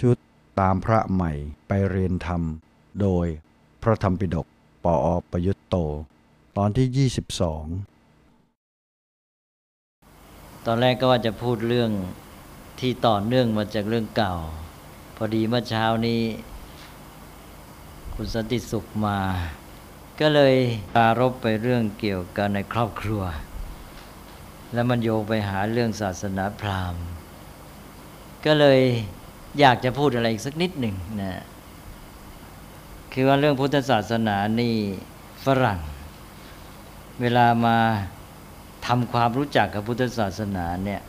ชุดตามพระใหม่ไปเรียนธรรม โดยพระธรรมปิฎกปออประยุตโต ตอนที่ 22 ตอนแรกก็ว่าจะพูดเรื่องที่ต่อเนื่องมาจากเรื่องเก่า พอดีเมื่อเช้านี้ คุณสันติสุขมา ก็เลยปารบไปเรื่องเกี่ยวกันในครอบครัว แล้วมันโยงไปหาเรื่องศาสนาพราหมณ์ ก็เลย อยากจะพูดอะไรอีกสักนิดหนึ่งนะคือว่าเรื่องพุทธศาสนานี่ฝรั่ง เวลามาทำความรู้จักกับพุทธศาสนาเนี่ย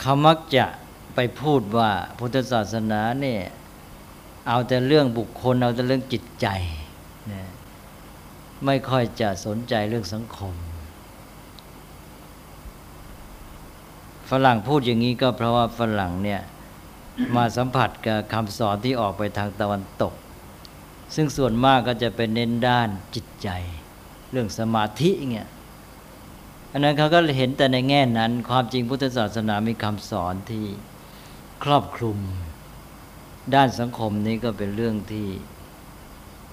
เขามักจะไปพูดว่าพุทธศาสนาเนี่ยเอาแต่เรื่องบุคคลเอาแต่เรื่องจิตใจนะไม่ค่อยจะสนใจเรื่องสังคม ฝรั่งพูดอย่างนี้ก็เพราะว่าฝรั่งเนี่ยมาสัมผัสกับคำสอนที่ออกไปทางตะวันตก ซึ่งส่วนมากก็จะเป็นเน้นด้านจิตใจ เรื่องสมาธิเงี้ยอันนั้นเขาก็เห็นแต่ในแง่นั้น ความจริงพุทธศาสนามีคำสอนที่ครอบคลุม ด้านสังคมนี้ก็เป็นเรื่องที่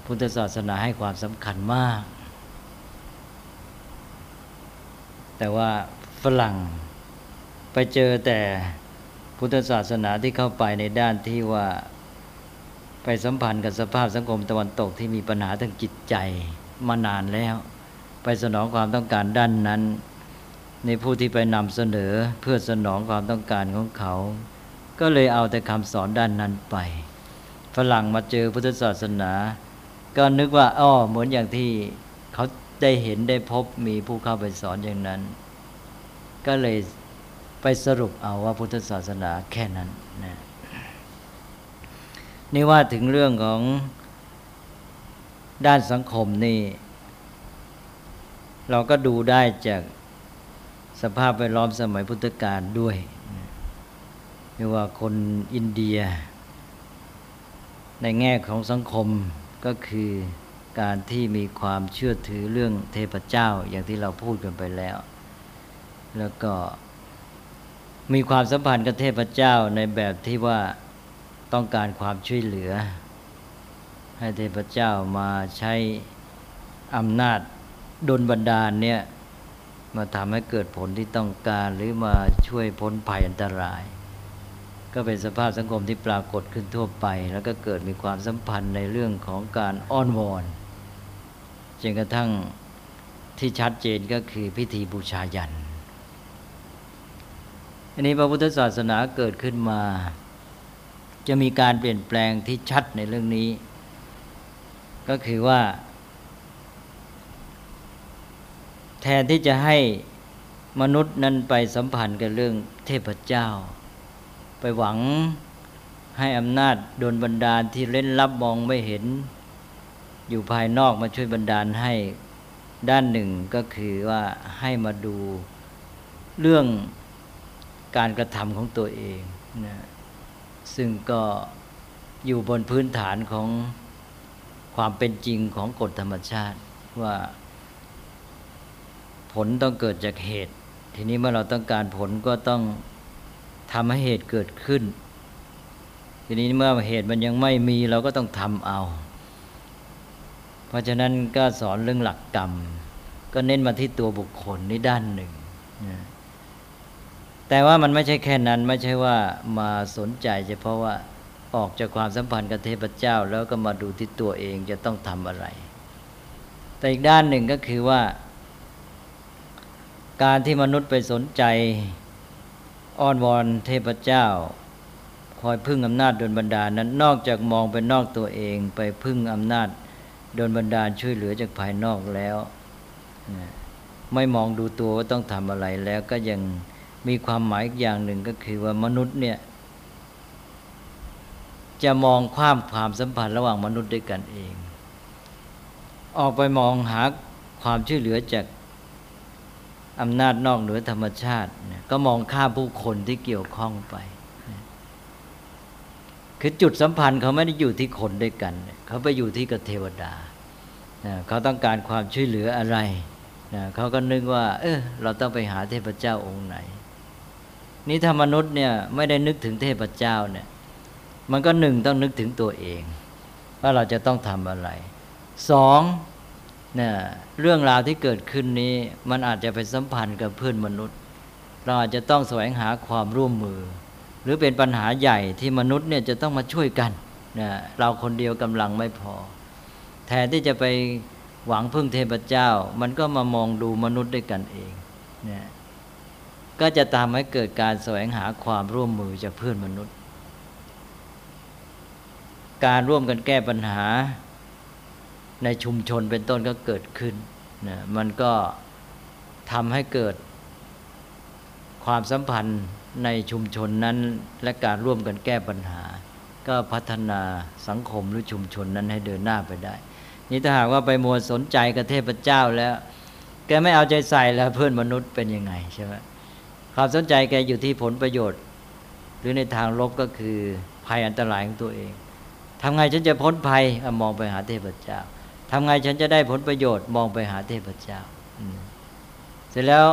พุทธศาสนาให้ความสำคัญมาก แต่ว่าฝรั่ง ไปเจอแต่พุทธศาสนาที่เข้าไปในด้านที่ว่าไปสัมพันธ์กับสภาพสังคมตะวันตกที่มีปัญหาทางจิตใจมานานแล้ว ไปสนองความต้องการด้านนั้น ในผู้ที่ไปนำเสนอเพื่อสนองความต้องการของเขา ก็เลยเอาแต่คำสอนด้านนั้นไปฝรั่งมาเจอพุทธศาสนา ก็นึกว่าอ้อเหมือนอย่างที่เขาได้เห็นได้พบมีผู้เข้าไปสอนอย่างนั้น ก็เลย ไปสรุปเอาว่าพุทธศาสนาแค่นั้นนะนี่ว่าถึงเรื่องของด้านสังคมนี่ เราก็ดูได้จากสภาพแวดล้อมสมัยพุทธกาลด้วยเรียกว่าคนอินเดีย ในแง่ของสังคมก็คือการที่มีความเชื่อถือเรื่องเทพเจ้าอย่างที่เราพูดกันไปแล้ว แล้วก็ มีความสัมพันธ์กับเทพเจ้าในแบบที่ว่าต้องการความช่วยเหลือ ให้เทพเจ้ามาใช้อำนาจดลบันดาลเนี่ยมาทำให้เกิดผลที่ต้องการหรือมาช่วยพ้นภัยอันตราย ก็เป็นสภาพสังคมที่ปรากฏขึ้นทั่วไป แล้วก็เกิดมีความสัมพันธ์ในเรื่องของการอ้อนวอนจนกระทั่งที่ชัดเจนก็คือพิธีบูชายัน อันนี้พระพุทธศาสนาเกิดขึ้นมา จะมีการเปลี่ยนแปลงที่ชัดในเรื่องนี้ ก็คือว่า แทนที่จะให้มนุษย์นั้นไปสัมพันธ์กับเรื่องเทพเจ้า ไปหวังให้อำนาจโดนบันดาลที่เล่นลับมองไม่เห็น อยู่ภายนอกมาช่วยบันดาลให้ด้านหนึ่งก็คือว่าให้มาดูเรื่อง การกระทำของตัวเองนะซึ่งก็อยู่บนพื้นฐานของความเป็นจริงของกฎธรรมชาติว่า ผลต้องเกิดจากเหตุ ทีนี้เมื่อเราต้องการผลก็ต้องทำให้เหตุเกิดขึ้น ทีนี้เมื่อเหตุมันยังไม่มีเราก็ต้องทำเอา เพราะฉะนั้นก็สอนเรื่องหลักกรรม ก็เน้นมาที่ตัวบุคคลในด้านหนึ่งนะ แต่ว่ามันไม่ใช่แค่นั้นไม่ใช่ว่ามาสนใจเฉพาะว่าออกจากความสัมพันธ์กับเทพเจ้า แล้วก็มาดูที่ตัวเองจะต้องทำอะไร แต่อีกด้านหนึ่งก็คือว่า การที่มนุษย์ไปสนใจอ้อนวอนเทพเจ้า คอยพึ่งอำนาจโดนบันดาลนั้น นอกจากมองไปนอกตัวเองไปพึ่งอำนาจโดนบันดาลช่วยเหลือจากภายนอกแล้ว ไม่มองดูตัวว่าต้องทำอะไรแล้วก็ยัง มีความหมายอีกอย่างหนึ่งก็คือว่ามนุษย์เนี่ย จะมองความความสัมพันธ์ระหว่างมนุษย์ด้วยกันเอง ออกไปมองหาความช่วยเหลือจากอำนาจนอกเหนือธรรมชาติ ก็มองข้าผู้คนที่เกี่ยวข้องไป คือจุดสัมพันธ์เขาไม่ได้อยู่ที่คนด้วยกัน เขาไปอยู่ที่กับเทวดา เขาต้องการความช่วยเหลืออะไร เขาก็นึกว่า เออเราต้องไปหาเทพเจ้าองค์ไหน นี่ถ้ามนุษย์เนี่ยไม่ได้นึกถึงเทพเจ้าเนี่ย มันก็หนึ่งต้องนึกถึงตัวเอง ว่าเราจะต้องทำอะไรสองเนี่ยเรื่องราวที่เกิดขึ้นนี้ มันอาจจะไปสัมพันธ์กับเพื่อนมนุษย์ เราอาจจะต้องแสวงหาความร่วมมือ หรือเป็นปัญหาใหญ่ที่มนุษย์เนี่ยจะต้องมาช่วยกันเนี่ยเราคนเดียวกำลังไม่พอ แทนที่จะไปหวังพึ่งเทพเจ้า มันก็มามองดูมนุษย์ด้วยกันเองเนี่ย ก็จะตามให้เกิดการแสวงหาความร่วมมือจากเพื่อนมนุษย์ การร่วมกันแก้ปัญหาในชุมชนเป็นต้นก็เกิดขึ้นนะมันก็ทำให้เกิดความสัมพันธ์ในชุมชนนั้น และการร่วมกันแก้ปัญหา ก็พัฒนาสังคมหรือชุมชนนั้นให้เดินหน้าไปได้ นี่ถ้าหากว่าไปมัวสนใจกับเทพเจ้าแล้ว แกไม่เอาใจใส่แล้วเพื่อนมนุษย์เป็นยังไงใช่ไหม ความสนใจแกอยู่ที่ผลประโยชน์ หรือในทางลบก็คือภัยอันตรายของตัวเองทำไงฉันจะพ้นภัยมองไปหาเทพเจ้าทำไงฉันจะได้ผลประโยชน์ มองไปหาเทพเจ้าเสร็จแล้ว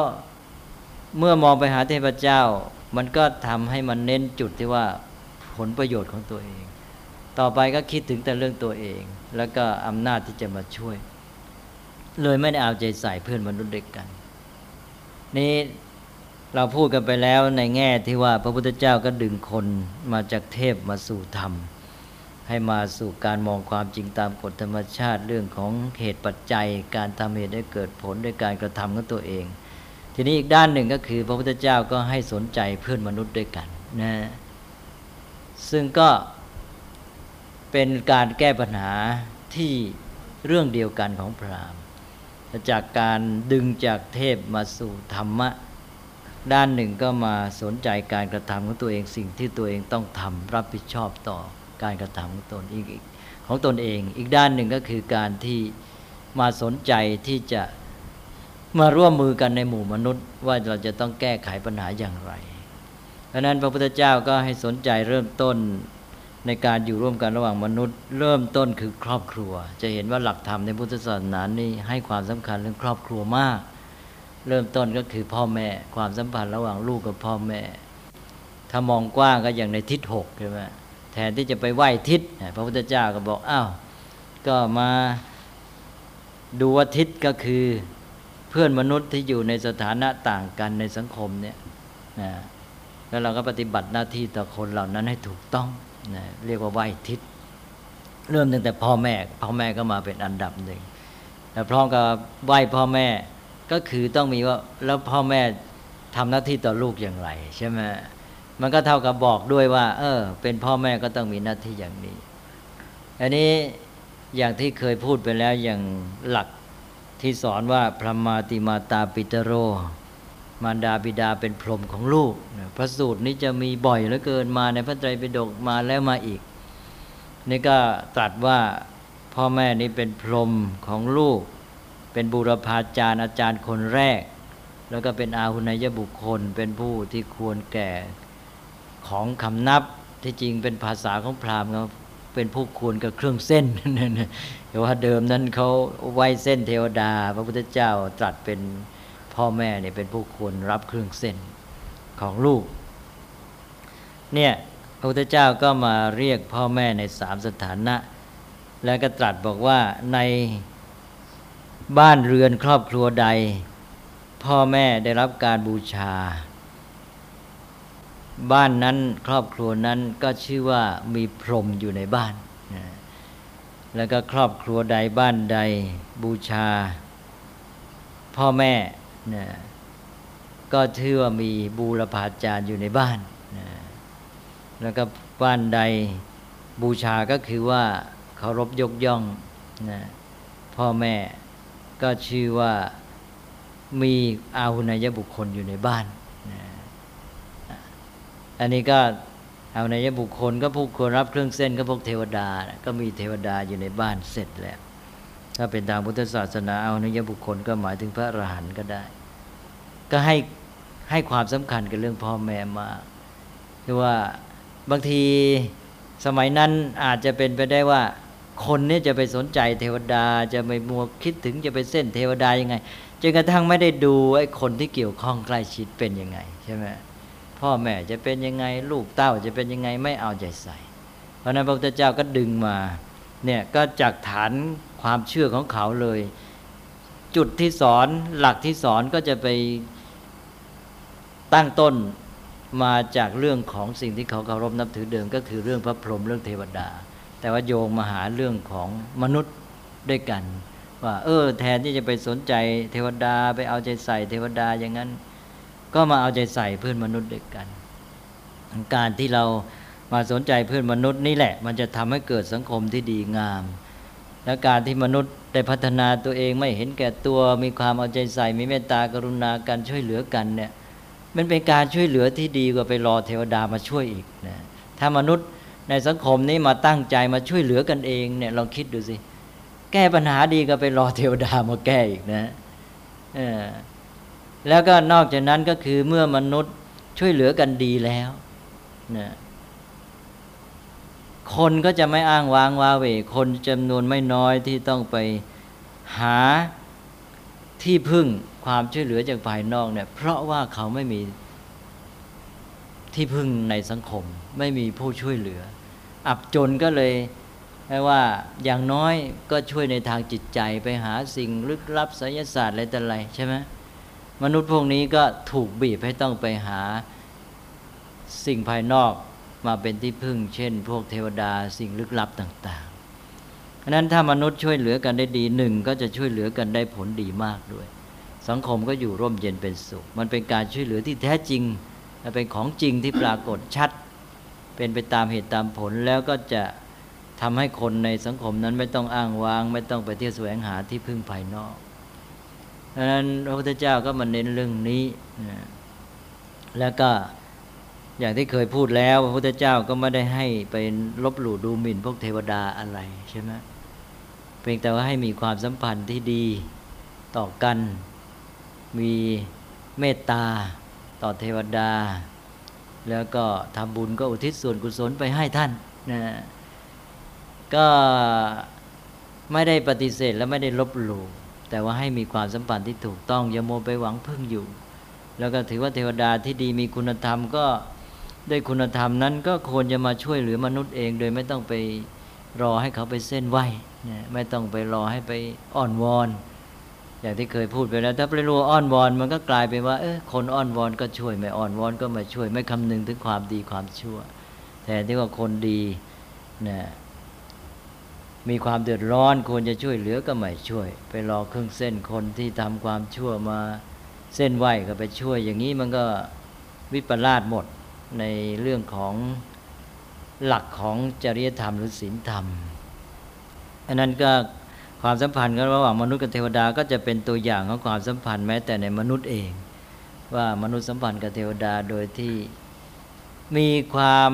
เมื่อมองไปหาเทพเจ้า มันก็ทำให้มันเน้นจุดที่ว่าผลประโยชน์ของตัวเอง ต่อไปก็คิดถึงแต่เรื่องตัวเอง แล้วก็อำนาจที่จะมาช่วย เลยไม่ได้เอาใจใส่เพื่อนมนุษย์เด็กกัน นี้ เราพูดกันไปแล้วในแง่ที่ว่าพระพุทธเจ้าก็ดึงคนมาจากเทพมาสู่ธรรม ให้มาสู่การมองความจริงตามกฎธรรมชาติเรื่องของเหตุปัจจัย การทำเหตุให้เกิดผลด้วยการกระทำของตัวเอง ทีนี้อีกด้านหนึ่งก็คือ พระพุทธเจ้าก็ให้สนใจเพื่อนมนุษย์ด้วยกันนะซึ่งก็เป็นการแก้ปัญหาที่เรื่องเดียวกันของพราหมณ์จากการดึงจากเทพมาสู่ธรรมะ ด้านหนึ่งก็มาสนใจการกระทำของตัวเองสิ่งที่ตัวเองต้องทำรับผิดชอบต่อการกระทำของตนอีกของตนเอง อีกด้านหนึ่งก็คือการที่มาสนใจที่จะมาร่วมมือกันในหมู่มนุษย์ ว่าเราจะต้องแก้ไขปัญหาอย่างไร เพราะนั้นพระพุทธเจ้าก็ให้สนใจเริ่มต้นในการอยู่ร่วมกันระหว่างมนุษย์ เริ่มต้นคือครอบครัว จะเห็นว่าหลักธรรมในพุทธศาสนานี่ให้ความสำคัญเรื่องครอบครัวมาก เริ่มต้นก็คือพ่อแม่ ความสัมพันธ์ระหว่างลูกกับพ่อแม่ ถ้ามองกว้างก็อย่างในทิศหกใช่ไหมแทนที่จะไปไหว้ทิศพระพุทธเจ้าก็บอกอ้าวก็มาดูว่าทิศก็คือเพื่อนมนุษย์ที่อยู่ในสถานะต่างกันในสังคมเนี่ยนะแล้วเราก็ปฏิบัติหน้าที่ต่อคนเหล่านั้นให้ถูกต้องนะเรียกว่าไหว้ทิศ เริ่มตั้งแต่พ่อแม่ พ่อแม่ก็มาเป็นอันดับหนึ่งแล้วพร้อมกับไหว้พ่อแม่ ก็คือต้องมีว่าแล้วพ่อแม่ทำหน้าที่ต่อลูกอย่างไร ใช่ไหมมันก็เท่ากับบอกด้วยว่า เออ เป็นพ่อแม่ก็ต้องมีหน้าที่อย่างนี้ อันนี้อย่างที่เคยพูดไปแล้วอย่างหลักที่สอนว่าพระมาติมาตาปิตโร มารดาบิดาเป็นพรหมของลูกพระสูตรนี้จะมีบ่อยเหลือเกินมาในพระไตรปิฎกมาแล้วมาอีก นี่ก็ตรัสว่าพ่อแม่นี้เป็นพรหมของลูก เป็นบูรพาจารย์อาจารย์คนแรก แล้วก็เป็นอาหุนยบุคคล เป็นผู้ที่ควรแก่ของคำนับที่จริงเป็นภาษาของพราหมณ์เขาเป็นผู้ควรกับเครื่องเส้นแต่ว่าเดิมนั้นเขาไว้เส้นเทวดา พระพุทธเจ้าตรัสเป็นพ่อแม่เนี่ยเป็นผู้ควรรับเครื่องเส้นของลูกเนี่ยพระพุทธเจ้าก็มาเรียกพ่อแม่ในสามสถานะ แล้วก็ตรัสบอกว่าใน บ้านเรือนครอบครัวใด พ่อแม่ได้รับการบูชา บ้านนั้นครอบครัวนั้นก็ชื่อว่ามีพรหมอยู่ในบ้านแล้วก็ครอบครัวใดบ้านใดบูชา พ่อแม่นะก็ชื่อว่ามีบูรพาจารย์อยู่ในบ้านนะแล้วก็บ้านใดบูชาก็คือว่าเคารพยกย่องนะพ่อแม่ ก็ชื่อว่ามีอาหุนายบุคคลอยู่ในบ้านอันนี้ก็อาหุนายบุคคลก็ผู้ควรรับเครื่องเส้นก็พวกเทวดา ก็มีเทวดาอยู่ในบ้านเสร็จแล้ว ถ้าเป็นทางพุทธศาสนาอาหุนายบุคคลก็หมายถึงพระอรหันต์ก็ได้ ก็ให้ให้ความสำคัญกับเรื่องพ่อแม่มาคือว่าบางทีสมัยนั้นอาจจะเป็นไปได้ว่า คนนี่จะไปสนใจเทวดาจะไปมัวคิดถึงจะไปเส้นเทวดายังไงจนกระทั่งไม่ได้ดูไอ้คนที่เกี่ยวข้องใกล้ชิดเป็นยังไงใช่ไหมพ่อแม่จะเป็นยังไงลูกเต้าจะเป็นยังไงไม่เอาใจใส่ เพราะนั้นพระพุทธเจ้าก็ดึงมาเนี่ยก็จากฐานความเชื่อของเขาเลย จุดที่สอนหลักที่สอนก็จะไปตั้งต้นมาจากเรื่องของสิ่งที่เขาเคารพนับถือเดิมก็คือเรื่องพระพรหมเรื่องเทวดา แต่ว่าโยงมาหาเรื่องของมนุษย์ด้วยกัน ว่า เออ แทนที่จะไปสนใจเทวดาไปเอาใจใส่เทวดาอย่างนั้น ก็มาเอาใจใส่เพื่อนมนุษย์ด้วยกัน การที่เรามาสนใจเพื่อนมนุษย์นี่แหละ มันจะทำให้เกิดสังคมที่ดีงาม และการที่มนุษย์ได้พัฒนาตัวเองไม่เห็นแก่ตัว มีความเอาใจใส่ มีเมตตากรุณาการช่วยเหลือกันเนี่ยมันเป็นการช่วยเหลือที่ดีกว่าไปรอเทวดามาช่วยอีกนะถ้ามนุษย์ ในสังคมนี้มาตั้งใจมาช่วยเหลือกันเองเนี่ยลองคิดดูสิ แก้ปัญหาดีก็ไปรอเทวดามาแก้อีกนะแล้วก็นอกจากนั้นก็คือเมื่อมนุษย์ช่วยเหลือกันดีแล้วนะคนก็จะไม่อ้างว้างว้าเวคนจำนวนไม่น้อยที่ต้องไปหาที่พึ่งความช่วยเหลือจากภายนอกเนี่ย เพราะว่าเขาไม่มีที่พึ่งในสังคม ไม่มีผู้ช่วยเหลือ อับจนก็เลยแปลว่าอย่างน้อยก็ช่วยในทางจิตใจไปหาสิ่งลึกลับไสยศาสตร์อะไรแต่ไรใช่ไหมมนุษย์พวกนี้ก็ถูกบีบให้ต้องไปหาสิ่งภายนอกมาเป็นที่พึ่ง เช่น พวกเทวดาสิ่งลึกลับต่างๆเพราะนั้นถ้ามนุษย์ช่วยเหลือกันได้ดีหนึ่งก็จะช่วยเหลือกันได้ผลดีมากด้วย สังคมก็อยู่ร่มเย็นเป็นสุข มันเป็นการช่วยเหลือที่แท้จริงและเป็นของจริงที่ปรากฏชัด เป็นไปตามเหตุตามผลแล้วก็จะทำให้คนในสังคมนั้นไม่ต้องอ้างว้าง ไม่ต้องไปเที่ยวแสวงหาที่พึ่งภายนอกดังนั้นพระพุทธเจ้าก็มาเน้นเรื่องนี้แล้วก็อย่างที่เคยพูดแล้ว พระพุทธเจ้าก็ไม่ได้ให้ไปลบหลู่ดูหมิ่นพวกเทวดาอะไรใช่ไหมเพียงแต่ว่าให้มีความสัมพันธ์ที่ดีต่อกัน มีเมตตาต่อเทวดา แล้วก็ทำบุญก็อุทิศส่วนกุศลไปให้ท่านนะก็ไม่ได้ปฏิเสธและไม่ได้ลบหลู่แต่ว่าให้มีความสัมพันธ์ที่ถูกต้องอย่าโมไปหวังพึ่งอยู่ แล้วก็ถือว่าเทวดาที่ดีมีคุณธรรมก็ด้วยคุณธรรมนั้นก็ควรจะมาช่วยเหลือมนุษย์เอง โดยไม่ต้องไปรอให้เขาไปเส้นไหวไม่ต้องไปรอให้ไปอ้อนวอน อย่างที่เคยพูดไปแล้ว ถ้าไปรัวอ้อนวอนมันก็กลายเป็นว่าเออคนอ้อนวอนก็ช่วยไม่อ้อนวอนก็ไม่ช่วย ไม่คำนึงถึงความดีความชั่วแต่ที่ว่าคนดีนะมีความเดือดร้อนควรจะช่วยเหลือก็ไม่ช่วย ไปรอเครื่องเส้นคนที่ทำความชั่วมาเส้นไหวก็ไปช่วย อย่างนี้มันก็วิปลาสหมดในเรื่องของหลักของจริยธรรมหรือศีลธรรมอันนั้นก็ ความสัมพันธ์กันระหว่างมนุษย์กับเทวดาก็จะเป็นตัวอย่างของความสัมพันธ์แม้แต่ในมนุษย์เอง ว่ามนุษย์สัมพันธ์กับเทวดาโดยที่มีความ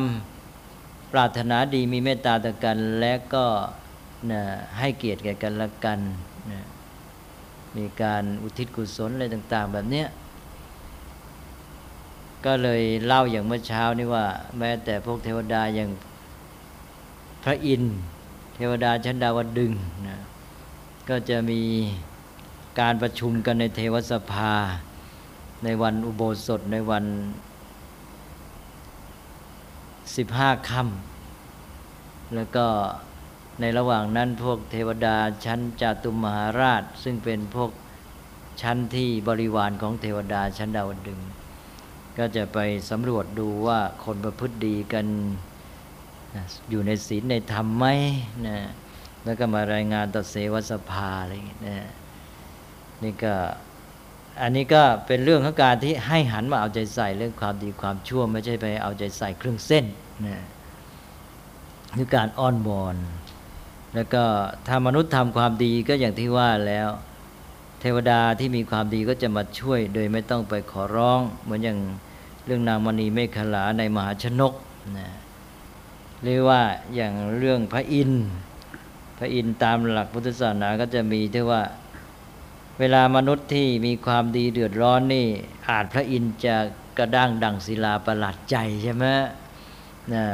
ปรารถนาดีมีเมตตาต่อกัน และก็นะให้เกียรติแก่กันและกันนะมีการอุทิศกุศลอะไรต่าง ๆ แบบเนี้ยก็เลยเล่าอย่างเมื่อเช้านี่ว่า แม้แต่พวกเทวดาอย่างพระอินทร์เทวดาชั้นดาวดึงนะ ก็จะมีการประชุมกันในเทวสภา ในวันอุโบสถในวันสิบห้าค่ำแล้วก็ในระหว่างนั้นพวกเทวดาชั้นจาตุมหาราช ซึ่งเป็นพวกชั้นที่บริวารของเทวดาชั้นดาวดึง ก็จะไปสำรวจดูว่าคนประพฤติดีกันอยู่ในศีลในธรรมไหมนะ แล้วก็มารายงานต่อเสวสภาอะไรอย่างนี้นะนี่ก็อันนี้ก็เป็นเรื่องของการที่ให้หันมาเอาใจใส่เรื่องความดีความชั่วไม่ใช่ไปเอาใจใส่เครื่องเส้นนะคือการอ้อนวอน แล้วก็ถ้ามนุษย์ทำความดีก็อย่างที่ว่าแล้ว เทวดาที่มีความดีก็จะมาช่วย โดยไม่ต้องไปขอร้อง เหมือนอย่างเรื่องนางมณีเมฆลาในมหาชนกนะหรือว่าอย่างเรื่องพระอินทร์ พระอินทร์ตามหลักพุทธศาสนาก็จะมีที่ว่าเวลามนุษย์ที่มีความดีเดือดร้อนนี่ อาจพระอินทร์จะกระด้างดังศิลาประหลาดใจใช่ไหมนะ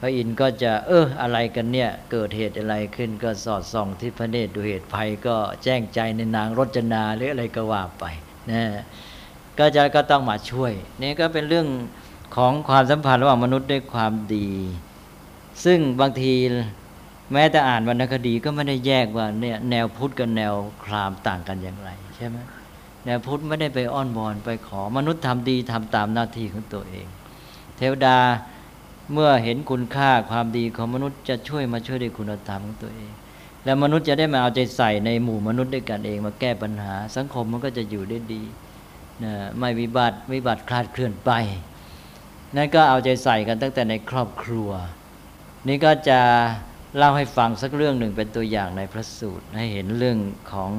พระอินทร์ก็จะเอออะไรกันเนี่ย เกิดเหตุอะไรขึ้นก็สอดส่องที่พระเนตรดูเหตุภัยก็แจ้งใจในนางรจนาหรืออะไรก็ว่าไปนะก็จะก็ต้องมาช่วย นี่ก็เป็นเรื่องของความสัมพันธ์ระหว่างมนุษย์ด้วยความดี ซึ่งบางที แม้แต่อ่านวรรณคดีก็ไม่ได้แยกว่าเนี่ยแนวพุทธกับแนวครามต่างกันอย่างไร ใช่ไหมแนวพุทธไม่ได้ไปอ้อนวอนไปขอมนุษย์ทำดีทำตามหน้าที่ของตัวเอง เทวดาเมื่อเห็นคุณค่าความดีของมนุษย์จะช่วยมาช่วยด้วยคุณธรรมของตัวเอง แล้วมนุษย์จะได้มาเอาใจใส่ในหมู่มนุษย์ด้วยกันเอง มาแก้ปัญหา สังคมมันก็จะอยู่ได้ดีนะไม่วิบัติวิบัติคลาดเคลื่อนไป นั่นก็เอาใจใส่กันตั้งแต่ในครอบครัว นี่ก็จะ เล่าให้ฟังสักเรื่องหนึ่งเป็นตัวอย่างในพระสูตร ให้เห็นเรื่องของ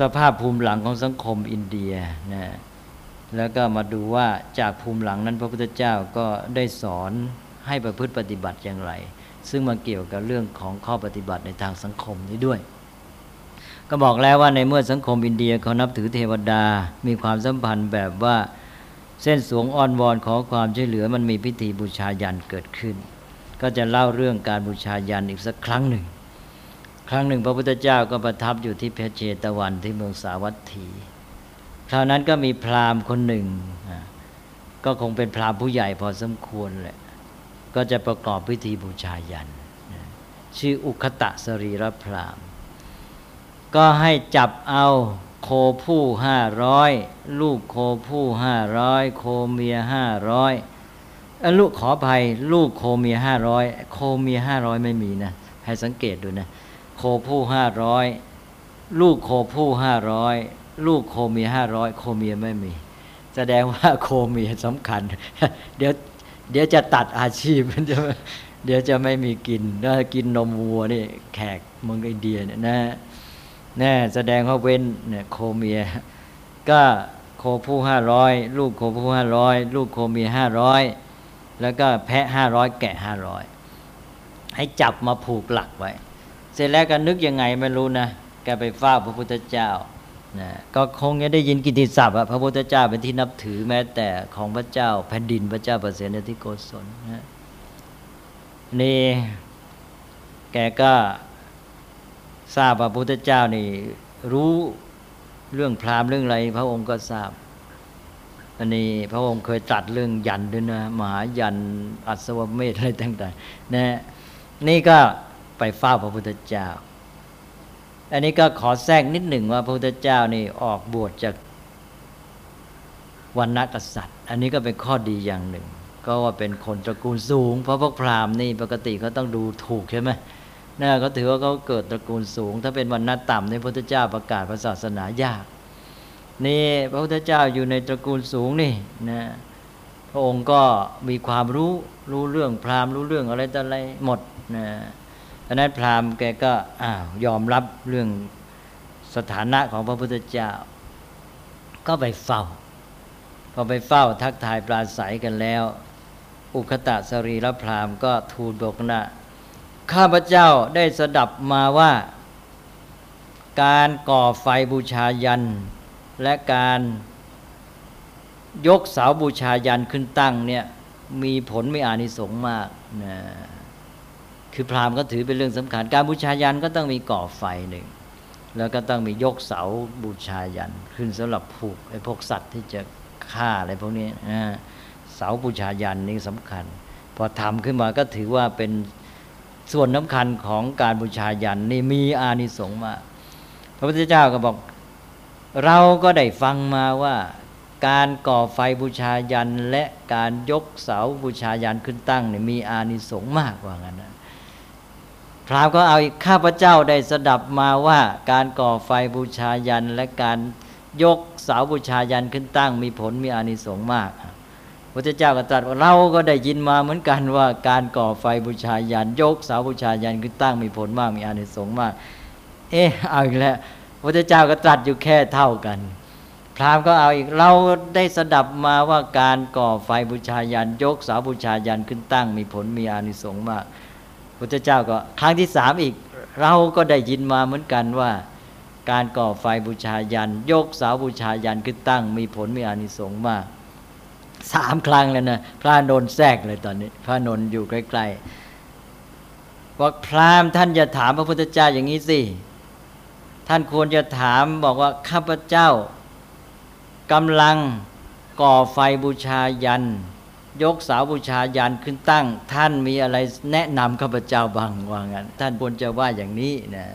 สภาพภูมิหลังของสังคมอินเดียนะแล้วก็มาดูว่าจากภูมิหลังนั้นพระพุทธเจ้าก็ได้สอนให้ประพฤติปฏิบัติอย่างไร ซึ่งมาเกี่ยวกับเรื่องของข้อปฏิบัติในทางสังคมนี้ด้วย ก็บอกแล้วว่าในเมื่อสังคมอินเดียเขานับถือเทวดา มีความสัมพันธ์แบบว่าเส้นสวงอ้อนวอนขอความช่วยเหลือมันมีพิธีบูชายันเกิดขึ้น ก็จะเล่าเรื่องการบูชายันอีกสักครั้งหนึ่ง ครั้งหนึ่ง พระพุทธเจ้าก็ประทับอยู่ที่เพชรเชตวันที่เมืองสาวัตถี คราวนั้นก็มีพราหมณ์คนหนึ่ง ก็คงเป็นพราหมณ์ผู้ใหญ่พอสมควรแหละ ก็จะประกอบพิธีบูชายัน ชื่ออุคตะสรีรพราหมณ์ ก็ให้จับเอาโคผู้ห้าร้อยลูกโคผู้ห้าร้อยโคเมียห้าร้อย ลูกขอภัยลูกโคเมียห้าร้อยโคเมียห้าร้อยไม่มีนะให้สังเกตดูนะ โคผู้ห้าร้อยลูกโคผู้ห้าร้อยลูกโคเมียห้าร้อยโคเมียไม่มี แสดงว่าโคเมียสำคัญ เดี๋ยวเดี๋ยวจะตัดอาชีพมันจะเดี๋ยวจะไม่มีกินถ้ากินนมวัวนี่แขกเมืองอินเดียเนี่ยนะแน่แสดงว่าเว้นเนี่ยโคเมีย ก็โคผู้ห้าร้อยลูกโคผู้ห้าร้อยลูกโคเมียห้าร้อย แล้วก็แพะห้าร้อยแกะห้าร้อยให้จับมาผูกหลักไว้ เสร็จแล้วก็นึกยังไงไม่รู้นะแกไปเฝ้าพระพุทธเจ้านะก็คงจะได้ยินกิติศัพท์พระพุทธเจ้าเป็นที่นับถือแม้แต่ของพระเจ้าแผ่นดินพระเจ้าประเสริฐที่โกศลนะนี่แกก็ทราบว่าพระพุทธเจ้านี่รู้เรื่องพราหมณ์เรื่องอะไร พระองค์ก็ทราบ อันนี้พระองค์เคยตรัสเรื่องยันด้วยนะมหายันอัศวเมธอะไรต่างๆนะนี่ก็ไปเฝ้าพระพุทธเจ้า อันนี้ก็ขอแทรกนิดหนึ่งว่าพระพุทธเจ้านี่ออกบวชจากวันนักษัตริย์ อันนี้ก็เป็นข้อดีอย่างหนึ่ง ก็ว่าเป็นคนตระกูลสูง เพราะพวกพราหมณ์นี่ปกติเขาต้องดูถูกใช่ไหมนะเขาถือว่าเขาเกิดตระกูลสูง ถ้าเป็นวันนัดต่ำในพระพุทธเจ้าประกาศพระศาสนายาก นี่พระพุทธเจ้าอยู่ในตระกูลสูงนี่นะพระองค์ก็มีความรู้รู้เรื่องพราหมณ์รู้เรื่องอะไรต่ออะไรหมดนะดังนั้นพราหมณ์แกก็อ้าวยอมรับเรื่องสถานะของพระพุทธเจ้า ก็ไปเฝ้า พอไปเฝ้าทักทายปราศัยกันแล้ว อุคตะสรีรพราหมณ์ก็ทูลบอกนะข้าพเจ้าได้สดับมาว่า การก่อไฟบูชายัน และการยกเสาบูชายันขึ้นตั้งเนี่ยมีผลไม่อานิสงส์มากนะคือพราหมณ์ก็ถือเป็นเรื่องสำคัญ การบูชายันก็ต้องมีก่อไฟหนึ่ง แล้วก็ต้องมียกเสาบูชายันขึ้นสำหรับผูกไอ้พวกสัตว์ที่จะฆ่าอะไรพวกนี้นะเสาบูชายันนี่สำคัญ พอทำขึ้นมาก็ถือว่าเป็นส่วนสาคัญของการบูชายันนี่มีอานิสงส์มาก พระพุทธเจ้าก็บอก เราก็ได้ฟังมาว่าการก่อไฟบูชายันและการยกเสาบูชายันขึ้นตั้งเนี่ยมีอานิสงส์มากกว่างั้นนะพราหมณ์ก็เอาข้าพเจ้าได้สดับมาว่าการก่อไฟบูชายันและการยกเสาบูชายันขึ้นตั้ง มีผลมีอานิสงส์มากพระเจ้าก็ตรัสว่าเราก็ได้ยินมาเหมือนกันว่าการก่อไฟบูชายัน ยกเสาบูชายันขึ้นตั้งมีผลมากมีอานิสงส์มาก เอ๊ะเอาอีกแล้ว พระเจ้าก็ตรัสอยู่แค่เท่ากัน พราหมณ์ก็เอาอีกเราได้สดับมาว่าการก่อไฟบูชายันยกสาบูชายันขึ้นตั้ง มีผลมีอานิสงส์มากพระเจ้าก็ครั้งที่สามอีก เราก็ได้ยินมาเหมือนกันว่า การก่อไฟบูชายัน ยกสาบูชายันขึ้นตั้ง มีผลมีอานิสงส์มากสามครั้งแล้วนะพระนนท์แทรกเลยตอนนี้ พระนนท์อยู่ใกล้ๆบอกพราหมณ์ท่านจะถามพระพุทธเจ้าอย่างนี้สิ ท่านควรจะถามบอกว่าข้าพเจ้ากำลังก่อไฟบูชายัน ยกเสาบูชายันขึ้นตั้ง ท่านมีอะไรแนะนำข้าพเจ้าบ้างว่างั้นท่านควรจะว่าอย่างนี้นะ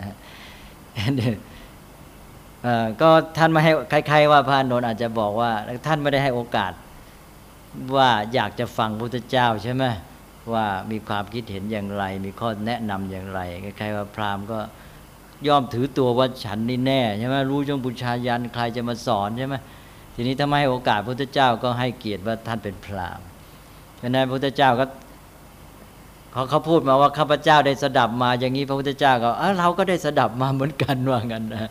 ก็ท่านไม่ให้ใครๆว่าพระนนท์อาจจะบอกว่า ท่านไม่ได้ให้โอกาสว่าอยากจะฟังพระพุทธเจ้าใช่ไหมว่ามีความคิดเห็นอย่างไร มีข้อแนะนำอย่างไรใครๆว่าพราหมณ์ก็ ย่อมถือตัวว่าฉันนี่แน่ใช่ไหมรู้จงบูชายันใครจะมาสอนใช่ไหมทีนี้ถ้าไม่ให้โอกาสพระพุทธเจ้าก็ให้เกียรติว่าท่านเป็นพราหมณ์เพราะนั้นพระพุทธเจ้าก็เขาเขาพูดมาว่าข้าพเจ้าได้สดับมา อย่างนี้พระพุทธเจ้าก็เราก็ได้สดับมาเหมือนกันว่างั้นนะ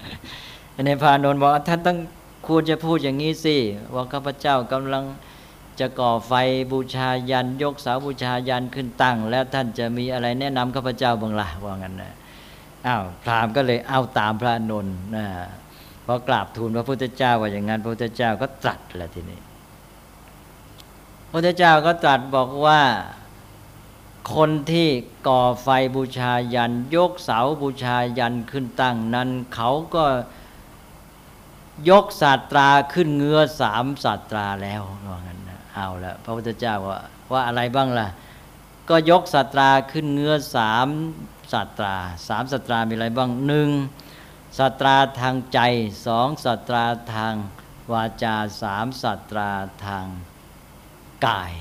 ในพานนท์บอกท่านต้องควรจะพูดอย่างนี้สิว่าข้าพเจ้ากำลังจะก่อไฟบูชายัน ยกเสาบูชายันขึ้นตั้ง แล้วท่านจะมีอะไรแนะนำข้าพเจ้าบ้างล่ะว่างั้นนะ อ้าวพราหมณ์ก็เลยเอาตามพระนนท์นะพอกราบทูลพระพุทธเจ้าว่าอย่างนั้น พระพุทธเจ้าก็ตรัสแหละทีนี้พระพุทธเจ้าก็ตรัสบอกว่าคนที่ก่อไฟบูชายัน ยกเสาบูชายันขึ้นตั้งนั้น เขาก็ยกศาสตราขึ้นเงื้อสามศาสตราแล้วว่างั้นนะเอาละพระพุทธเจ้าว่าว่าอะไรบ้างล่ะ ก็ยกศาสตราขึ้นเงื้อสาม ศาตราสามศาตรามีอะไรบ้างหนึ่งศาตราทางใจสองศาตราทางวาจาสามศาตราทางกาย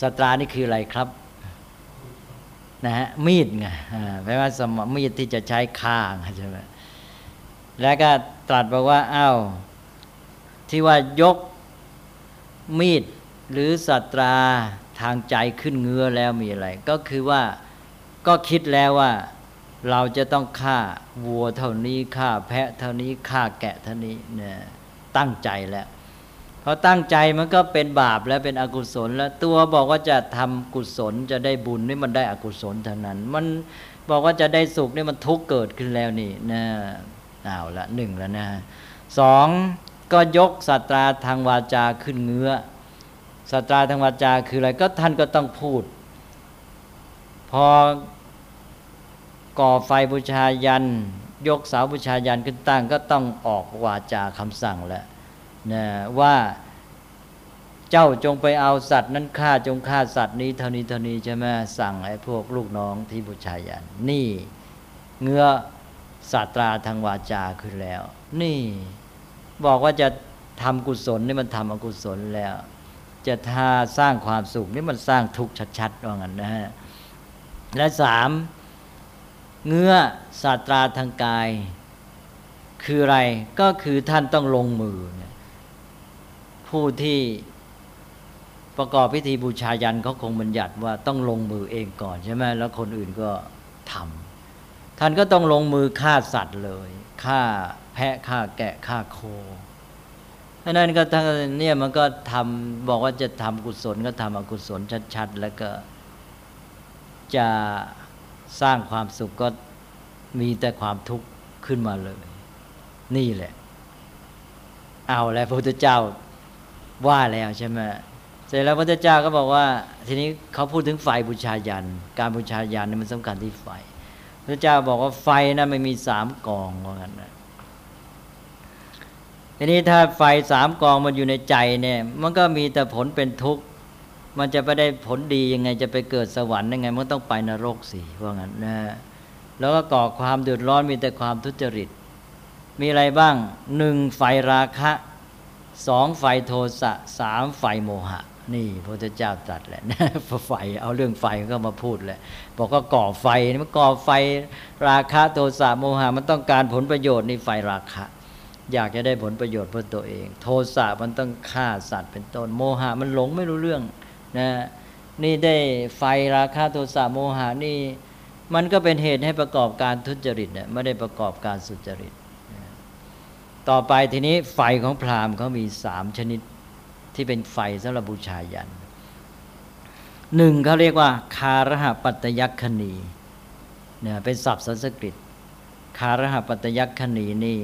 ศาตรานี่คืออะไรครับนะฮะมีดไงแปลว่าสมมีดที่จะใช้ฆ่าใช่ไหมแล้วก็ตรัสบอกว่าอ้าวที่ว่ายกมีดหรือสัตราทางใจขึ้นเงื้อแล้วมีอะไร ก็คือว่า ก็คิดแล้วว่าเราจะต้องฆ่าวัวเท่านี้ฆ่าแพะเท่านี้ฆ่าแกะเท่านี้เนี่ยตั้งใจแล้วพอตั้งใจมันก็เป็นบาปแล้วเป็นอกุศล แล้วตัวบอกว่าจะทำกุศลจะได้บุญนี่มันได้อกุศลเท่านั้น มันบอกว่าจะได้สุขนี่มันทุกข์เกิดขึ้นแล้วนี่นะเอาละหนึ่งแล้วนะสองก็ยกสัตราทางวาจาขึ้นเงื้อสัตราทางวาจาคืออะไรก็ท่านก็ต้องพูด พอ ก่อไฟบูชายัน ยกเสาบูชายันขึ้นตั้งก็ต้องออกวาจาคำสั่งแล้วนะว่าเจ้าจงไปเอาสัตว์นั้นฆ่าจงฆ่าสัตว์นี้เท่านี้เท่านี้ใช่ไหมสั่งไอ้พวกลูกน้องที่บูชายัน นี่เงื้อศาสตราทางวาจาขึ้นแล้ว นี่บอกว่าจะทำกุศลนี่มันทำอกุศลแล้ว จะทาสร้างความสุขนี่มันสร้างทุกข์ชัดๆว่างั้นนะฮะและสาม เงื้อศาสตราทางกาย คืออะไรก็คือท่านต้องลงมือ ผู้ที่ประกอบพิธีบูชายันเขาคงบัญญัติว่าต้องลงมือเองก่อนใช่ไหมแล้วคนอื่นก็ทำท่านก็ต้องลงมือฆ่าสัตว์เลยฆ่าแพะฆ่าแกะฆ่าโคเพราะนั้นก็ทั้งเนี่ยมันก็ทำบอกว่าจะทำกุศลก็ทำอกุศลชัด ๆ แล้วก็จะ สร้างความสุขก็มีแต่ความทุกข์ขึ้นมาเลย นี่แหละ เอาแล้วพระพุทธเจ้าว่าแล้วใช่ไหมเสร็จแล้วพระพุทธเจ้าก็บอกว่า ทีนี้เขาพูดถึงไฟบูชายัน การบูชายันนี่มันสำคัญที่ไฟพระเจ้าบอกว่าไฟนะั้นไม่มีสามกองว่างั้นนะทีนี้ถ้าไฟสามกองมันอยู่ในใจเนี่ย มันก็มีแต่ผลเป็นทุกข์ มันจะไปได้ผลดียังไงจะไปเกิดสวรรค์ยังไงมันต้องไปนรกสิว่างั้นนะแล้วก็ก่อความเดือดร้อนมีแต่ความทุจริต มีอะไรบ้างหนึ่งไฟราคะสองไฟโทสะสามไฟโมหะ นี่พระเจ้าตรัสแหละไฟเอาเรื่องไฟก็มาพูดแหละบอกว่าก่อไฟมันก่อไฟราคะโทสะโมหะ มันต้องการผลประโยชน์นี่ไฟราคะ อยากจะได้ผลประโยชน์เพื่อตัวเอง โทสะมันต้องฆ่าสัตว์เป็นต้นโมหะมันหลงไม่รู้เรื่อง นะนี่ได้ไฟราคาโทสะโมหานี่ มันก็เป็นเหตุให้ประกอบการทุจริตนี่ยไม่ได้ประกอบการสุจริต ต่อไปทีนี้ไฟของพราหมณ์เขามีสามชนิดที่เป็นไฟสำหรับบูชายันหนึ่งเขาเรียกว่า คารหปัตยัคคณีเนี่ยเป็นศัพท์สันสกฤต คารหปัตยัคคณีนี่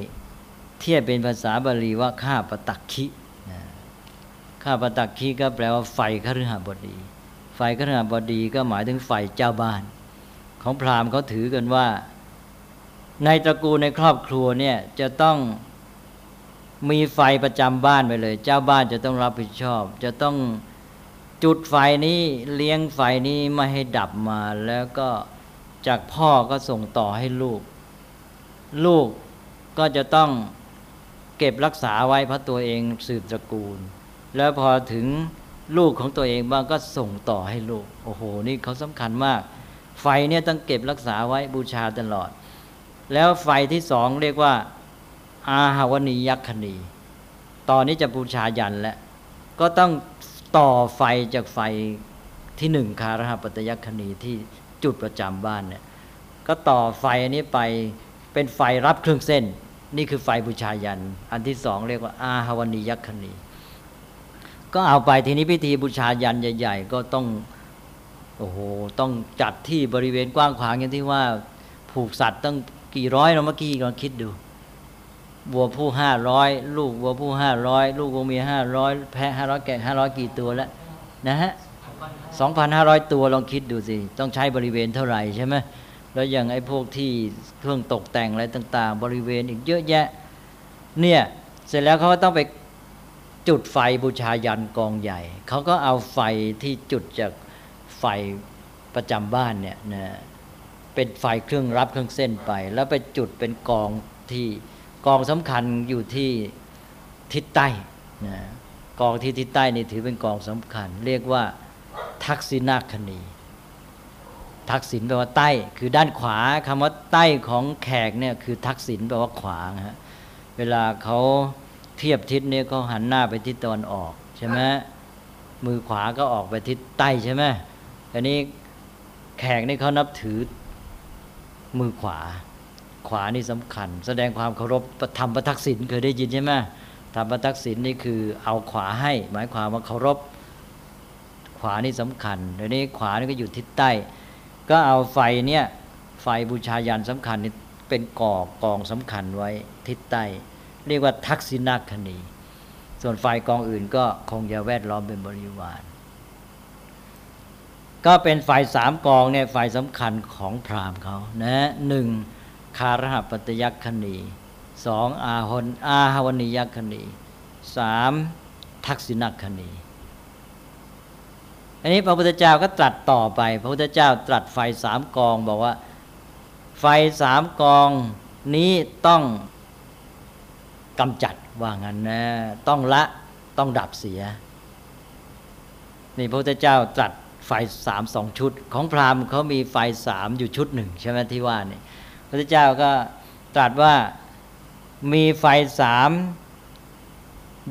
เทียบเป็นภาษาบาลีว่าข้าปตักขิ ข้าปตักขีก็แปลว่าไฟคฤหบดี ไฟคฤหบดีก็หมายถึงไฟเจ้าบ้าน ของพราหมณ์เขาถือกันว่า ในตระกูลในครอบครัวเนี่ยจะต้องมีไฟประจำบ้านไปเลย เจ้าบ้านจะต้องรับผิดชอบ จะต้องจุดไฟนี้เลี้ยงไฟนี้ไม่ให้ดับมา แล้วก็จากพ่อก็ส่งต่อให้ลูก ลูกก็จะต้องเก็บรักษาไว้เพราะตัวเองสืบตระกูล แล้วพอถึงลูกของตัวเองบ้างก็ส่งต่อให้ลูก โอ้โห นี่เขาสำคัญมาก ไฟเนี่ยต้องเก็บรักษาไว้บูชาตลอด แล้วไฟที่สองเรียกว่า อาหาวนียักษณี ตอนนี้จะบูชายันแล้ว ก็ต้องต่อไฟจากไฟที่หนึ่งคารหปัตยัคณีที่จุดประจำบ้านเนี่ย ก็ต่อไฟอันนี้ไปเป็นไฟรับเครื่องเส้น นี่คือไฟบูชายัน อันที่สองเรียกว่า อาหาวนียักษณี ก็เอาไปทีนี้พิธีบูชายันใหญ่ ๆ ก็ต้องโอ้โหต้องจัดที่บริเวณกว้างขวางอย่างที่ว่าผูกสัตว์ตั้งกี่ร้อยเราเมื่อกี้ลองคิดดูวัวผู้ห้าร้อยลูกวัวผู้ห้าร้อยลูกวัวเมียห้าร้อยแพะห้าร้อยแกะห้าร้อยกี่ตัวแล้วนะฮะสองพันห้าร้อยตัวลองคิดดูสิ ต้องใช้บริเวณเท่าไหร่ใช่ไหมแล้วอย่างไอ้พวกที่เครื่องตกแต่งอะไรต่าง ๆ บริเวณอีกเยอะแยะ เนี่ย เสร็จแล้วเขาก็ต้องไป จุดไฟบูชายันกองใหญ่ เขาก็เอาไฟที่จุดจากไฟประจำบ้านเนี่ยนะเป็นไฟเครื่องรับเครื่องเส้นไป แล้วไปจุดเป็นกองที่กองสำคัญอยู่ที่ทิศใต้นะกองที่ทิศใต้นี่ถือเป็นกองสำคัญ เรียกว่าทักษิณาคณีทักษิณแปลว่าใต้ คือด้านขวาคำว่าใต้ของแขกเนี่ยคือทักษิณแปลว่าขวาฮะเวลาเขา เทียบทิศเนี่ยเขาหันหน้าไปทิศตะวันออกใช่ไหมมือขวาก็ออกไปทิศใต้ใช่ไหมอันนี้แขกนี่เขานับถือมือขวา ขวานี่สำคัญ แสดงความเคารพธรรมประทักษิณเคยได้ยินใช่ไหมธรรมประทักษิณนี่คือเอาขวาให้ หมายความว่าเคารพ ขวานี่สำคัญเดี๋ยวนี้ขวานี่ก็อยู่ทิศใต้ ก็เอาไฟเนี่ยไฟบูชายันสำคัญนี่เป็นกอกกองสำคัญไว้ทิศใต้ เรียกว่าทักษิณาคณี ส่วนไฟกองอื่นก็คงจะแวดล้อมเป็นบริวาร ก็เป็นฝ่ายสามกองเนี่ยฝ่ายสำคัญของพราหมณ์เขานะหนึ่งคารหปัตยักคณีสองอาหนอาหวนิยักคณีสามทักษิณคณีอันนี้พระพุทธเจ้าก็ตรัสต่อไป พระพุทธเจ้าตรัสไฟสามกองบอกว่า ไฟสามกองนี้ต้อง กำจัดว่างั้นนะต้องละต้องดับเสีย นี่พระพุทธเจ้าตรัสไฟสามสองชุด ของพราหมณ์เขามีไฟสามอยู่ชุดหนึ่งใช่ไหมที่ว่านี่พระเจ้าก็ตรัสว่ามีไฟสาม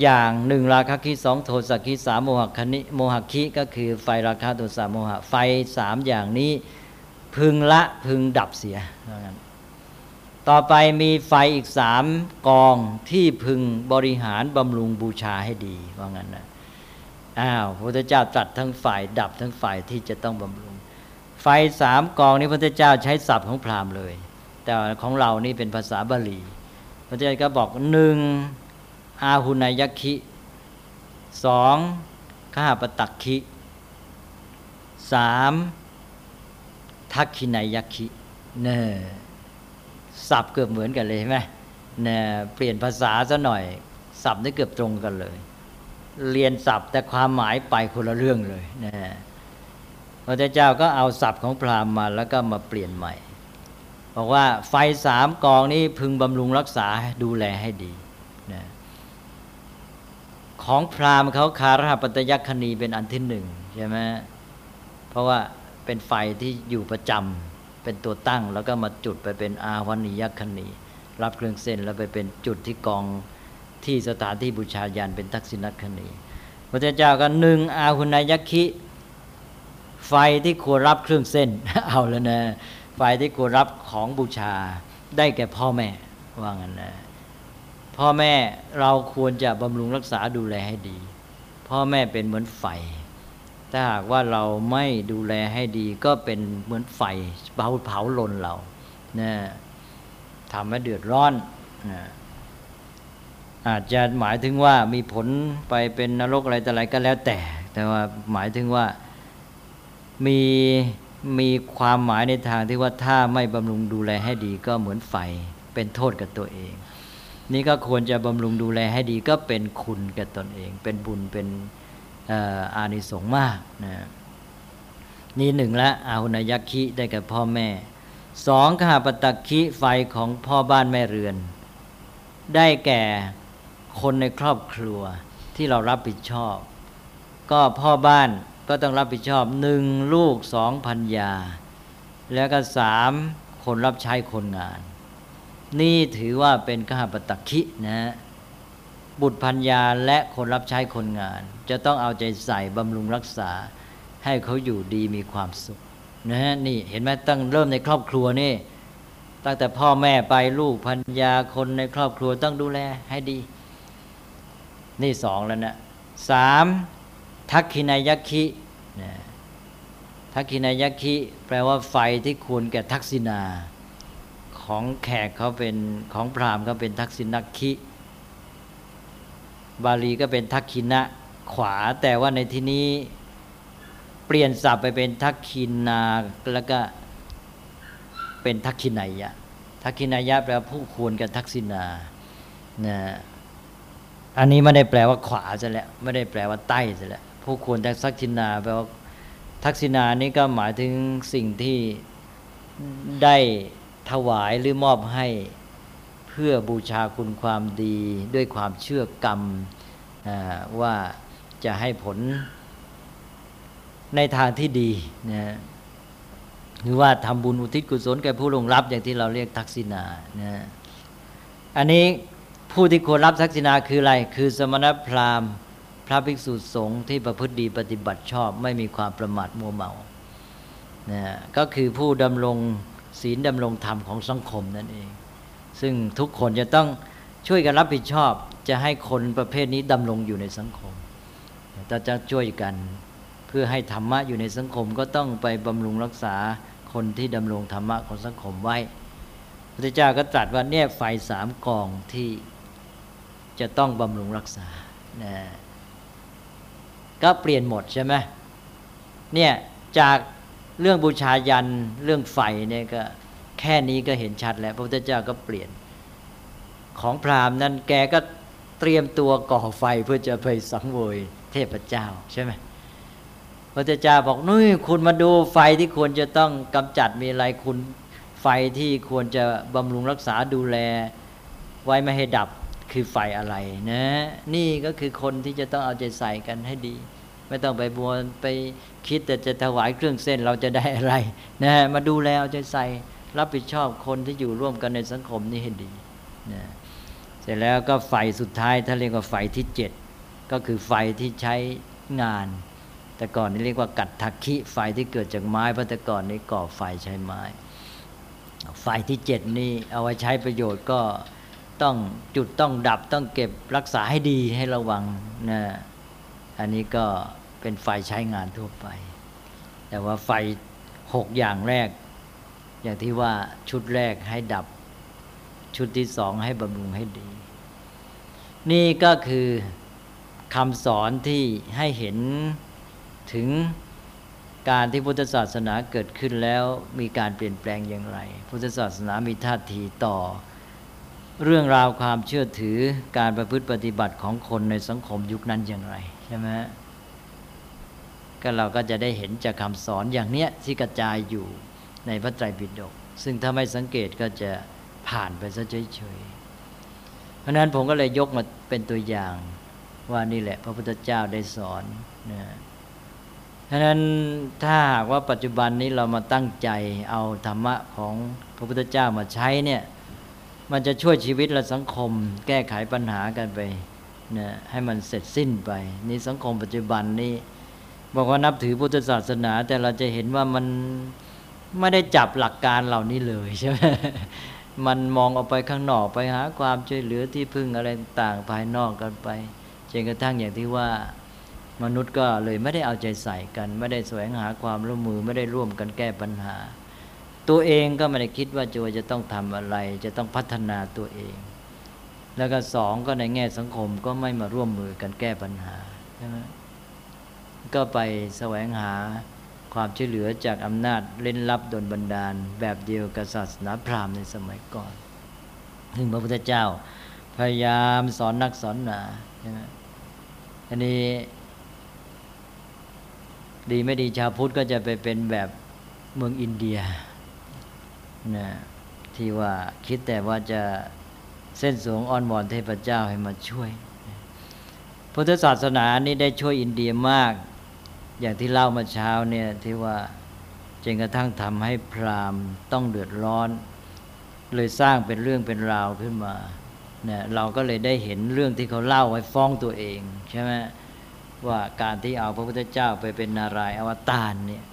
อย่างหนึ่งราคะคิสองโทสะคิสามโมหคณิโมหคิก็คือไฟราคะโทสะโมหะไฟสามอย่างนี้พึงละพึงดับเสียว่างั้น ต่อไปมีไฟอีกสามกองที่พึงบริหารบำรุงบูชาให้ดีว่างั้นนะอ้าวพระพุทธเจ้าตรัสทั้งฝ่ายดับทั้งฝ่ายที่จะต้องบำรุง ไฟสามกองนี้พระพุทธเจ้าใช้ศัพท์ของพราหมณ์เลย แต่ของเรานี่เป็นภาษาบาลีพระเจ้าก็บอกหนึ่งอาหุนายคิสองข้าปตักคิสามทักขินายคิเน่ พท์เกือบเหมือนกันเลยใช่ไหมเนี่ยเปลี่ยนภาษาซะหน่อยศัพท์นี่เกือบตรงกันเลย เรียนศัพท์แต่ความหมายไปคนละเรื่องเลยนะพระเจ้าก็เอาศัพท์ของพราหมณ์มาแล้วก็มาเปลี่ยนใหม่บอกว่าไฟสามกองนี้พึงบำรุงรักษาดูแลให้ดีนะของพราหมณ์เขาคารหปัตยัคคณีเป็นอันที่หนึ่งใช่ไหมเพราะว่าเป็นไฟที่อยู่ประจำ เป็นตัวตั้งแล้วก็มาจุดไปเป็นอาวนิยคณีรับเครื่องเส้นแล้วไปเป็นจุดที่กองที่สถานที่บูชายันเป็นทักษิณคณีพระเจ้าก็หนึ่งอาหุนายคิไฟที่ควรรับเครื่องเส้น เอาแล้วนะไฟที่ควรรับของบูชาได้แก่พ่อแม่ว่างั้นนะพ่อแม่เราควรจะบำรุงรักษาดูแลให้ดี พ่อแม่เป็นเหมือนไฟ ถ้าหากว่าเราไม่ดูแลให้ดีก็เป็นเหมือนไฟเผาเผาลนเรานะทำให้เดือดร้อนนะอาจจะหมายถึงว่ามีผลไปเป็นนรกอะไรแต่อะไรก็แล้วแต่ แต่ว่าหมายถึงว่ามีมีความหมายในทางที่ว่าถ้าไม่บำรุงดูแลให้ดีก็เหมือนไฟเป็นโทษกับตัวเอง นี่ก็ควรจะบำรุงดูแลให้ดีก็เป็นคุณแก่ตนเอง เป็นบุญเป็น อานิสงส์มากนะนี่หนึ่งละอาหุนยักขิได้กับพ่อแม่สองขหาปตักขิไฟของพ่อบ้านแม่เรือน ได้แก่คนในครอบครัวที่เรารับผิดชอบ ก็พ่อบ้านก็ต้องรับผิดชอบหนึ่งลูกสองพันยา แล้วก็สามคนรับใช้คนงาน นี่ถือว่าเป็นขหาปตักขินะ บุตรพัญญาและคนรับใช้คนงาน จะต้องเอาใจใส่บำรุงรักษา ให้เขาอยู่ดีมีความสุขนะฮะนี่เห็นไหมตั้งเริ่มในครอบครัวนี่ ตั้งแต่พ่อแม่ไปลูกพัญญาคนในครอบครัวต้องดูแลให้ดี นี่สองแล้วนะสามทักขินายคินะทักขินายคิแปลว่าไฟที่ควรแก่ทักษิณาของแขกเขาเป็นของพราหมณ์เขาเป็นทักษิณคิ บาลีก็เป็นทักขินะขวา แต่ว่าในที่นี้เปลี่ยนศัพท์ไปเป็นทักขินาแล้วก็เป็นทักขินายะทักขินายะแปลว่าผู้ควรกับทักษินานะอันนี้ไม่ได้แปลว่าขวาซะแล้วไม่ได้แปลว่าใต้ซะแล้วผู้ควรทักษินาแปลว่าทักษินานี้ก็หมายถึงสิ่งที่ได้ถวายหรือมอบให้ พื่อบูชาคุณความดีด้วยความเชื่อกรรมว่าจะให้ผลในทางที่ดีนะหรือว่าทำบุญอุทิศกุศลแก่ผู้ลงรับอย่างที่เราเรียกทักษิณานะอันนี้ผู้ที่ควรรับทักษิณาคืออะไร คือสมณพราหมณ์ พระภิกษุสงฆ์ที่ประพฤติดีปฏิบัติชอบ ไม่มีความประมาทมัวเมานะก็คือผู้ดำรงศีลดำรงธรรมของสังคมนั่นเอง ซึ่งทุกคนจะต้องช่วยกันรับผิดชอบ จะให้คนประเภทนี้ดำรงอยู่ในสังคมเราจะช่วยกัน เพื่อให้ธรรมะอยู่ในสังคมก็ต้องไปบำรุงรักษาคนที่ดำรงธรรมะของสังคมไว้พระเจ้าก็ตรัสว่าเนี่ยไฟสามกองที่จะต้องบำรุงรักษานะก็เปลี่ยนหมดใช่ไหมเนี่ยจากเรื่องบูชายันเรื่องไฟเนี่ยก็ แค่นี้ก็เห็นชัดแล้ว พระพุทธเจ้าก็เปลี่ยน ของพราหมณ์นั้นแกก็เตรียมตัวก่อไฟเพื่อจะไปสังเวยเทพเจ้าใช่ไหมพระเจ้าบอกนุ้ยคุณมาดูไฟที่ควรจะต้องกำจัดมีอะไรคุณไฟที่ควรจะบำรุงรักษาดูแล ไว้ไม่ให้ดับคือไฟอะไรนะ นี่ก็คือคนที่จะต้องเอาใจใส่กันให้ดี ไม่ต้องไปบวนไปคิดแต่จะถวายเครื่องเส้นเราจะได้อะไรนะมาดูแลเอาใจใส่ รับผิดชอบคนที่อยู่ร่วมกันในสังคมนี้ให้ดีนะเสร็จแล้วก็ไฟสุดท้ายถ้าเรียกว่าไฟที่เจ็ดก็คือไฟที่ใช้งาน แต่ก่อนนี่เรียกว่ากัดทักขิไฟที่เกิดจากไม้เพราะแต่ก่อนนี้ก่อไฟใช้ไม้ ไฟที่เจ็ดนี่เอาไว้ใช้ประโยชน์ก็ต้องจุดต้องดับต้องเก็บรักษาให้ดีให้ระวังนะอันนี้ก็เป็นไฟใช้งานทั่วไป แต่ว่าไฟหกอย่างแรก อย่างที่ว่าชุดแรกให้ดับ ชุดที่สองให้บำรุงให้ดี นี่ก็คือคำสอนที่ให้เห็นถึงการที่พุทธศาสนาเกิดขึ้นแล้วมีการเปลี่ยนแปลงอย่างไร พุทธศาสนามีท่าทีต่อ เรื่องราวความเชื่อถือการประพฤติปฏิบัติของคนในสังคมยุคนั้นอย่างไรใช่ไหมก็เราก็จะได้เห็นจากคำสอนอย่างเนี้ยที่กระจายอยู่ ในพระไตรปิฎกซึ่งถ้าไม่สังเกตก็จะผ่านไปซะเฉยๆเพราะนั้นผมก็เลยยกมาเป็นตัวอย่างว่านี่แหละ พระพุทธเจ้าได้สอนนะฉะนั้นถ้าหากว่าปัจจุบันนี้เรามาตั้งใจเอาธรรมะของพระพุทธเจ้ามาใช้เนี่ย มันจะช่วยชีวิตและสังคม แก้ไขปัญหากันไปนะให้มันเสร็จสิ้นไป นี่สังคมปัจจุบันนี้ บอกว่านับถือพุทธศาสนา แต่เราจะเห็นว่ามัน ไม่ได้จับหลักการเหล่านี้เลยใช่ไหมมันมองออกไปข้างนอกไปหาความช่วยเหลือที่พึ่งอะไรต่างภายนอกกันไปจนกระทั่งอย่างที่ว่ามนุษย์ก็เลยไม่ได้เอาใจใส่กัน ไม่ได้แสวงหาความร่วมมือไม่ได้ร่วมกันแก้ปัญหา ตัวเองก็ไม่ได้คิดว่าจะจะต้องทำอะไร จะต้องพัฒนาตัวเอง แล้วก็สองก็ในแง่สังคมก็ไม่มาร่วมมือกันแก้ปัญหาใช่ไหมก็ไปแสวงหา ความช่วยเหลือจากอำนาจเล่นลับดนบันดาล แบบเดียวกับศาสนาพราหมณ์ในสมัยก่อนซึ่งพระพุทธเจ้า พยายามสอนนักสอนหนาใช่ไหมอันนี้ดีไม่ดีชาวพุทธก็จะไปเป็นแบบเมืองอินเดียนะที่ว่าคิดแต่ว่าจะเส้นสวงอ้อนวอนเทพเจ้าให้มาช่วย พุทธศาสนานี้ได้ช่วยอินเดียมาก อย่างที่เล่ามาเช้าเนี่ยที่ว่าจนกระทั่งทำให้พราหมณ์ต้องเดือดร้อน เลยสร้างเป็นเรื่องเป็นราวขึ้นมาเนี่ยเราก็เลยได้เห็นเรื่องที่เขาเล่าไว้ฟ้องตัวเองใช่ไหมว่าการที่เอาพระพุทธเจ้าไปเป็นนารายณ์อวตารเนี่ย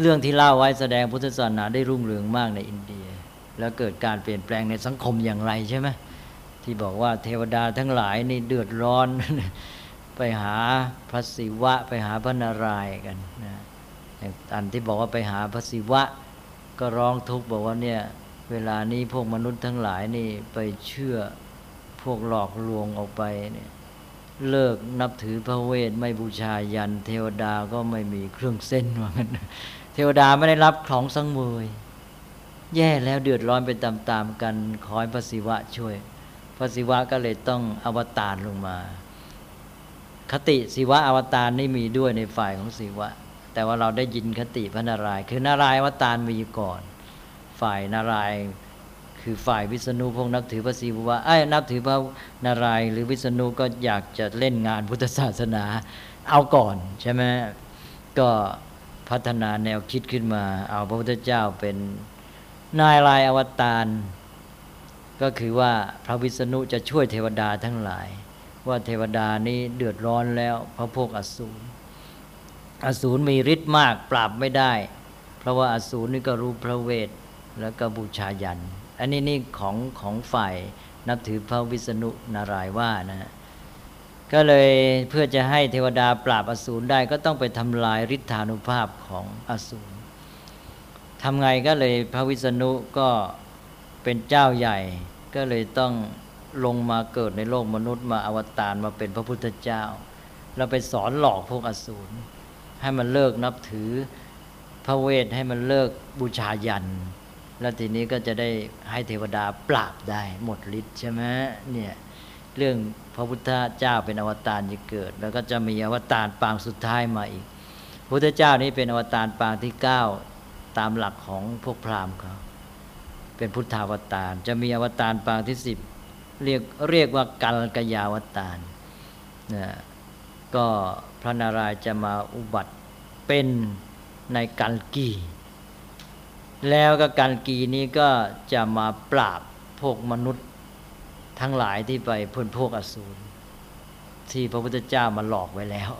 เรื่องที่เล่าไว้แสดงพุทธศาสนาได้รุ่งเรืองมากในอินเดีย แล้วเกิดการเปลี่ยนแปลงในสังคมอย่างไรใช่ไหม ที่บอกว่าเทวดาทั้งหลายนี่เดือดร้อน ไปหาพระศิวะ ไปหาพระนารายณ์กันนะอย่างอันที่บอกว่าไปหาพระศิวะ ก็ร้องทุกข์บอกว่าเนี่ยเวลานี้พวกมนุษย์ทั้งหลายนี่ไปเชื่อพวกหลอกลวงออกไปเนี่ยเลิกนับถือพระเวทไม่บูชายัน เทวดาก็ไม่มีเครื่องเส้นว่างั้นเทวดาไม่ได้รับของสังเวยแย่แล้วเดือดร้อนไปตามๆกันขอให้พระศิวะช่วย พระศิวะก็เลยต้องอวตารลงมา คติศิวะอวตารนี่มีด้วยในฝ่ายของศิวะ แต่ว่าเราได้ยินคติพระนารายณ์คือนารายณ์อวตารมีอยู่ก่อน ฝ่ายนารายณ์คือฝ่ายวิษณุพงนับถือพระศิวะไอ้นับถือพระนารายณ์หรือวิษณุก็อยากจะเล่นงานพุทธศาสนา เอาก่อนใช่ไหมก็พัฒนาแนวคิดขึ้นมา เอาพระพุทธเจ้าเป็นนายลายอวตาร ก็คือว่าพระวิษณุจะช่วยเทวดาทั้งหลาย ว่าเทวดานี้เดือดร้อนแล้วเพราะพวกอสูรอสูรมีฤทธิ์มากปราบไม่ได้ เพราะว่าอสูรนี่ก็รู้พระเวทแล้วก็บูชายัน อันนี้นี่ของของฝ่ายนับถือพระวิษณุนารายว่านะฮะก็เลยเพื่อจะให้เทวดาปราบอสูรได้ก็ต้องไปทำลายฤทธานุภาพของอสูรทำไงก็เลยพระวิษณุก็ เป็นเจ้าใหญ่ ก็เลยต้องลงมาเกิดในโลกมนุษย์มาอวตารมาเป็นพระพุทธเจ้าแล้วไปสอนหลอกพวกอสูรให้มันเลิกนับถือพระเวทให้มันเลิกบูชายัน แล้วทีนี้ก็จะได้ให้เทวดาปราบได้หมดฤทธิ์ใช่ไหมเนี่ยเรื่องพระพุทธเจ้าเป็นอวตารจะเกิด แล้วก็จะมีอวตารปางสุดท้ายมาอีกพระพุทธเจ้านี้เป็นอวตารปางที่เก้าตามหลักของพวกพราหมณ์เขา เป็นพุทธาวตาร จะมีอวตารปางที่สิบเรียกเรียกว่ากัลกยาวตารนะก็พระนารายจะมาอุบัติเป็นในกัลกี แล้วก็กัลกีนี้ก็จะมาปราบพวกมนุษย์ทั้งหลายที่ไปเพื่อนพวกอสูรที่พระพุทธเจ้ามาหลอกไว้แล้ว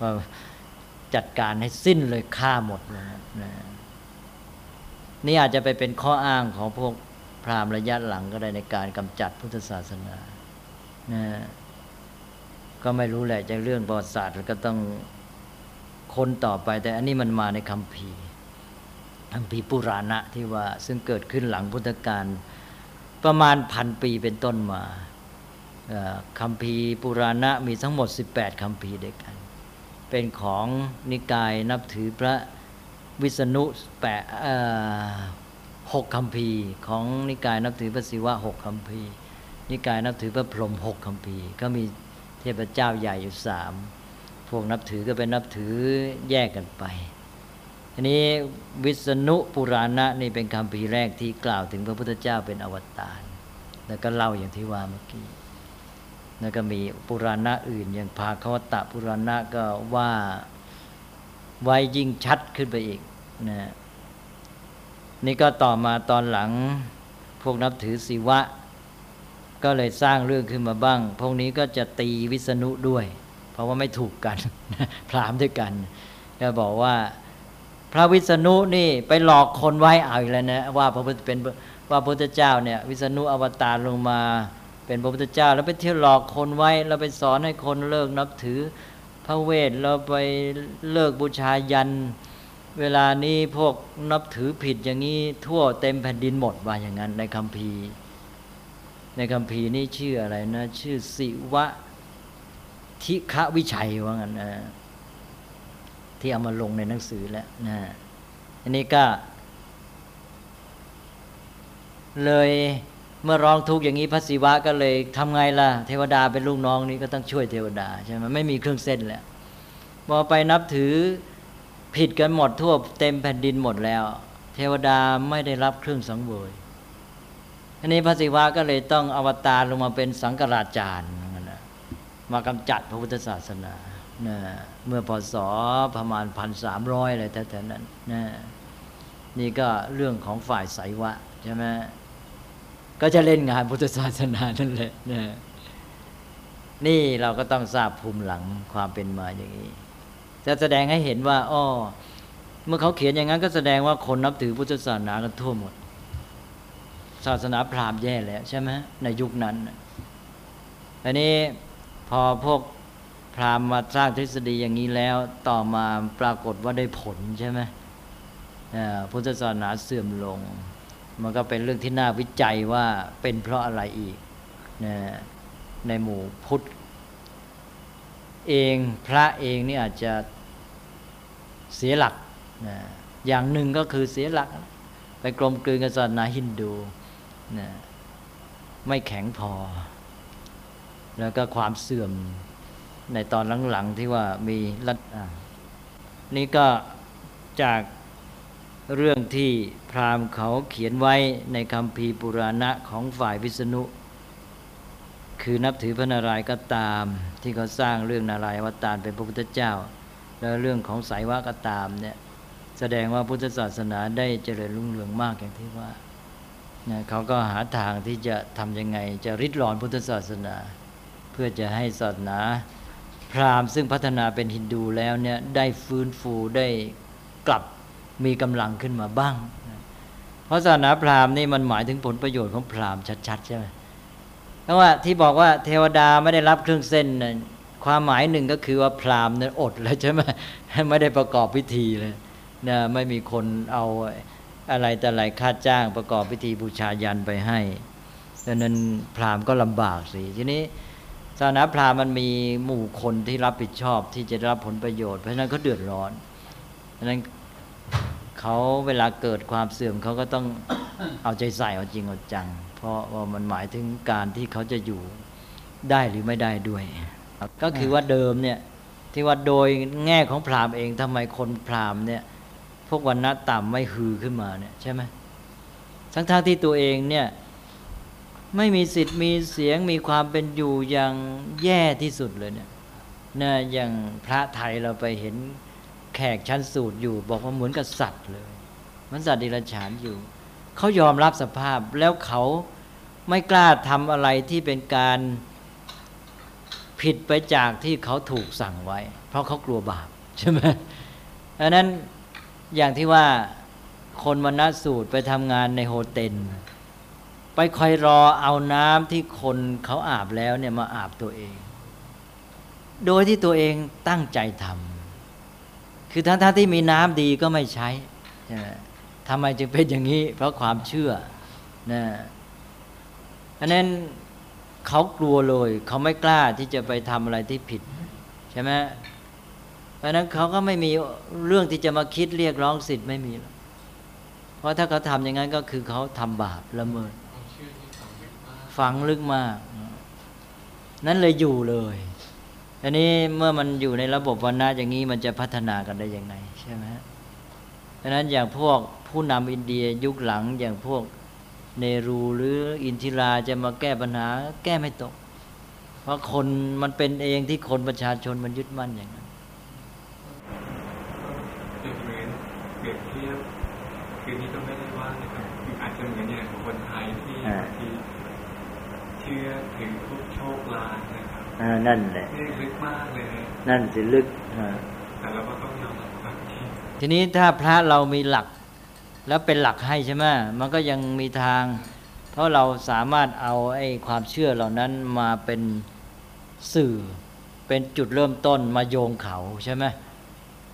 ว่าจัดการให้สิ้นเลยฆ่าหมดนะ นี่อาจจะไปเป็นข้ออ้างของพวกพราหมณ์ระยะหลังก็ได้ในการกำจัดพุทธศาสนานะก็ไม่รู้แหละจากเรื่องประวัติศาสตร์ก็ต้องคนต่อไป แต่อันนี้มันมาในคำพีคำพีปุราณะที่ว่าซึ่งเกิดขึ้นหลังพุทธกาลประมาณพันปีเป็นต้นมาคำพีปุราณะมีทั้งหมด 18คำพีด้วยกัน เป็นของนิกายนับถือพระ วิษณุแปดหกคำพีของนิกายนับถือพระศิวะหกคำพีนิกายนับถือพระพรหมหกคำพีก็มีเทพเจ้าใหญ่อยู่สามพวกนับถือก็เป็นนับถือแยกกันไปทีนี้วิษณุปุราณะนี่เป็นคำพีแรกที่กล่าวถึงพระพุทธเจ้าเป็นอวตารแล้วก็เล่าอย่างที่ว่าเมื่อกี้แล้วก็มีปุราณะอื่น อย่างภาควตะปุราณะก็ว่าไว้ยิ่งชัดขึ้นไปอีก นะนี่ก็ต่อมาตอนหลังพวกนับถือศิวะ ก็เลยสร้างเรื่องขึ้นมาบ้าง พวกนี้ก็จะตีวิษณุด้วย เพราะว่าไม่ถูกกัน พรามด้วยกัน ก็บอกว่าพระวิษณุนี่ไปหลอกคนไว้เอาอีกแล้วนะว่าพระพุทธเป็นว่าพระพุทธเจ้าเนี่ยวิษณุอวตารลงมา เป็นพระพุทธเจ้า แล้วไปเที่ยวหลอกคนไว้ แล้วไปสอนให้คนเลิกนับถือพระเวทเราไปเลิกบูชายัน เวลานี้พวกนับถือผิดอย่างนี้ทั่วเต็มแผ่นดินหมดว่าอย่างนั้นในคัมภีร์ในคัมภีร์นี่ชื่ออะไรนะ ชื่อสิวะทิฆวิชัยว่างั้นนะที่เอามาลงในหนังสือแล้วนะอันนี้ก็ เลยเมื่อร้องทุกข์อย่างนี้พระศิวะก็เลยทำไงล่ะ เทวดาเป็นลูกน้องนี้ก็ต้องช่วยเทวดาใช่ไหมไม่มีเครื่องเส้นแล้วพอไปนับถือ ผิดกันหมดทั่วเต็มแผ่นดินหมดแล้ว เทวดาไม่ได้รับเครื่องสังเวยอันนี้พระศิวะก็เลยต้องอวตารลงมาเป็นสังกราจารย์นมากำจัดพระพุทธศาสนานะเมื่อพศประมาณพันสามร้อยอะไรแถวๆนั้นนะนี่ก็เรื่องของฝ่ายไสยวะใช่ไหมก็จะเล่นงานพุทธศาสนานั่นแหละนะนี่เราก็ต้องทราบภูมิหลังความเป็นมาอย่างนี้ จะแสดงให้เห็นว่าอ้อเมื่อเขาเขียนอย่างนั้นก็แสดงว่าคนนับถือพุทธศาสนากันทั่วหมด ศาสนาพราหมณ์แย่แล้วใช่ไหมในยุคนั้นอันนี้พอพวกพราหมณ์มาสร้างทฤษฎีอย่างนี้แล้วต่อมาปรากฏว่าได้ผลใช่ไหมพุทธศาสนาเสื่อมลง มันก็เป็นเรื่องที่น่าวิจัยว่าเป็นเพราะอะไรอีกในหมู่พุทธเองพระเองนี่อาจจะ เสียหลักนะอย่างหนึ่งก็คือเสียหลัก ไปกลมกลืนกับศาสนาฮินดูนะไม่แข็งพอ แล้วก็ความเสื่อมในตอนหลังๆที่ว่ามีรัฐนี่ก็จากเรื่องที่พราหมณ์เขาเขียนไว้ในคำพีปุราณะของฝ่ายวิษณุ คือนับถือพระนารายณ์ก็ตาม ที่เขาสร้างเรื่องนารายณ์วตารเป็นพระพุทธเจ้า แล้วเรื่องของสายวะก็ตามเนี่ยแสดงว่าพุทธศาสนาได้เจริญรุ่งเรืองมากอย่างที่ว่าเนี่ยเขาก็หาทางที่จะทำยังไง จะริดรอนพุทธศาสนา เพื่อจะให้ศาสนา พราหมณ์ซึ่งพัฒนาเป็นฮินดูแล้วเนี่ยได้ฟื้นฟูได้กลับมีกำลังขึ้นมาบ้าง เพราะศาสนาพราหมณ์นี่มันหมายถึงผลประโยชน์ของพราหมณ์ชัดๆใช่ไหมเพราะว่าที่บอกว่าเทวดาไม่ได้รับเครื่องเส้นน ความหมายหนึ่งก็คือว่าพราหมณ์นั้นอดแล้วใช่ไหมไม่ได้ประกอบพิธีเลยนะไม่มีคนเอาอะไรแต่อะไรค่าจ้างประกอบพิธีบูชายันไปให้ดังนั้นพราหมณ์ก็ลำบากสิทีนี้ศาสนาพราหมณ์มันมีหมู่คนที่รับผิดชอบที่จะรับผลประโยชน์เพราะฉะนั้นเขาเดือดร้อนดังนั้นเขาเวลาเกิดความเสื่อมเขาก็ต้องเอาใจใส่เอาจริงเอาจัง เพราะว่ามันหมายถึงการที่เขาจะอยู่ได้หรือไม่ได้ด้วย ก็คือว่าเดิมเนี่ยที่ว่าโดยแง่ของพราหมณ์เองทำไมคนพราหมณ์เนี่ย พวกวันณะต่ำไม่ฮือขึ้นมาเนี่ยใช่ไหมทั้งทที่ตัวเองเนี่ยไม่มีสิทธิ์มีเสียงมีความเป็นอยู่อย่างแย่ที่สุดเลยเนี่ยนะอย่างพระไทยเราไปเห็นแขกชั้นสูตรอยู่ บอกว่าเหมือนกับสัตว์เลยมันสัตว์ดิรัจฉานอยู่ เขายอมรับสภาพแล้วเขาไม่กล้าทำอะไรที่เป็นการ ผิดไปจากที่เขาถูกสั่งไว้ เพราะเขากลัวบาปใช่ไหมดังนั้นอย่างที่ว่าคนมณสูตรไปทำงานในโฮเทลไปคอยรอเอาน้ำที่คนเขาอาบแล้วเนี่ยมาอาบตัวเอง โดยที่ตัวเองตั้งใจทำคือทั้งๆทที่มีน้ำดีก็ไม่ใช้ใช่ไหมทำไมจึงเป็นอย่างนี้ เพราะความเชื่อนะอันนั้น เขากลัวเลย เขาไม่กล้าที่จะไปทำอะไรที่ผิดใช่ไหมเพราะนั้นเขาก็ไม่มีเรื่องที่จะมาคิดเรียกร้องสิทธิ์ไม่มีเพราะถ้าเขาทำอย่างนั้นก็คือเขาทำบาปละเมิดฝังลึกมาก นั้นเลยอยู่เลยอันนี้เมื่อมันอยู่ในระบบวันนะอย่างนี้มันจะพัฒนากันได้ยังไงใช่ไหมเพราะนั้นอย่างพวกผู้นำอินเดียยุคหลังอย่างพวก เนรูหรืออินทิราจะมาแก้ปัญหา แก้ไม่ตก เพราะคนมันเป็นเองที่คนประชาชนมันยึดมั่นอย่างนั้นเปรียบเทียบคือนี่ก็ไม่ได้ว่านะครับคืออาจจะเหมือนอย่างคนไทยที่ที่เชื่อถึงทุกโชคลางนะครับนั่นแหละลึกมากเลยนั่นสิลึกแต่เราก็ต้องยอมรับทีนี้ถ้าพระเรามีหลัก แล้วเป็นหลักให้ใช่ไหมมันก็ยังมีทาง เพราะเราสามารถเอาไอ้ความเชื่อเหล่านั้นมาเป็นสื่อเป็นจุดเริ่มต้นมาโยงเขาใช่ไหม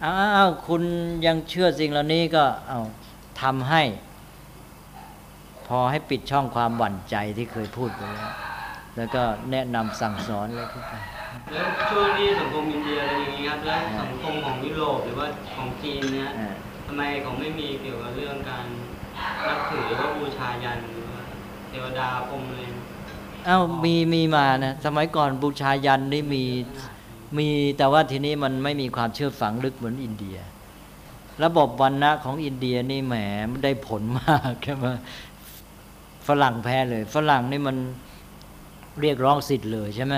อ้าวคุณยังเชื่อสิ่งเหล่านี้ก็เอาทำให้ พอให้ปิดช่องความหวั่นใจที่เคยพูดไปแล้วแล้วก็แนะนำสั่งสอนเลยขึ้นไปแล้วช่วงที่สังคมอินเดียอะไรอย่างนี้ครับแล้วสังคมของยุโรปหรือว่าของจีนเนี่ย ทำไมเขาไม่มีเกี่ยวกับเรื่องการนับถือหรือว่าบูชายันหรือว่าเทวดาพรหมเลยเอ้ามีมีมานะสมัยก่อนบูชายันนี่มีมีแต่ว่าทีนี้มันไม่มีความเชื่อฝังลึกเหมือนอินเดีย ระบบวันนะของอินเดียนี่แหมได้ผลมากใช่ไหมฝรั่งแพ้เลย ฝรั่งนี่มันเรียกร้องสิทธิ์เลยใช่ไหม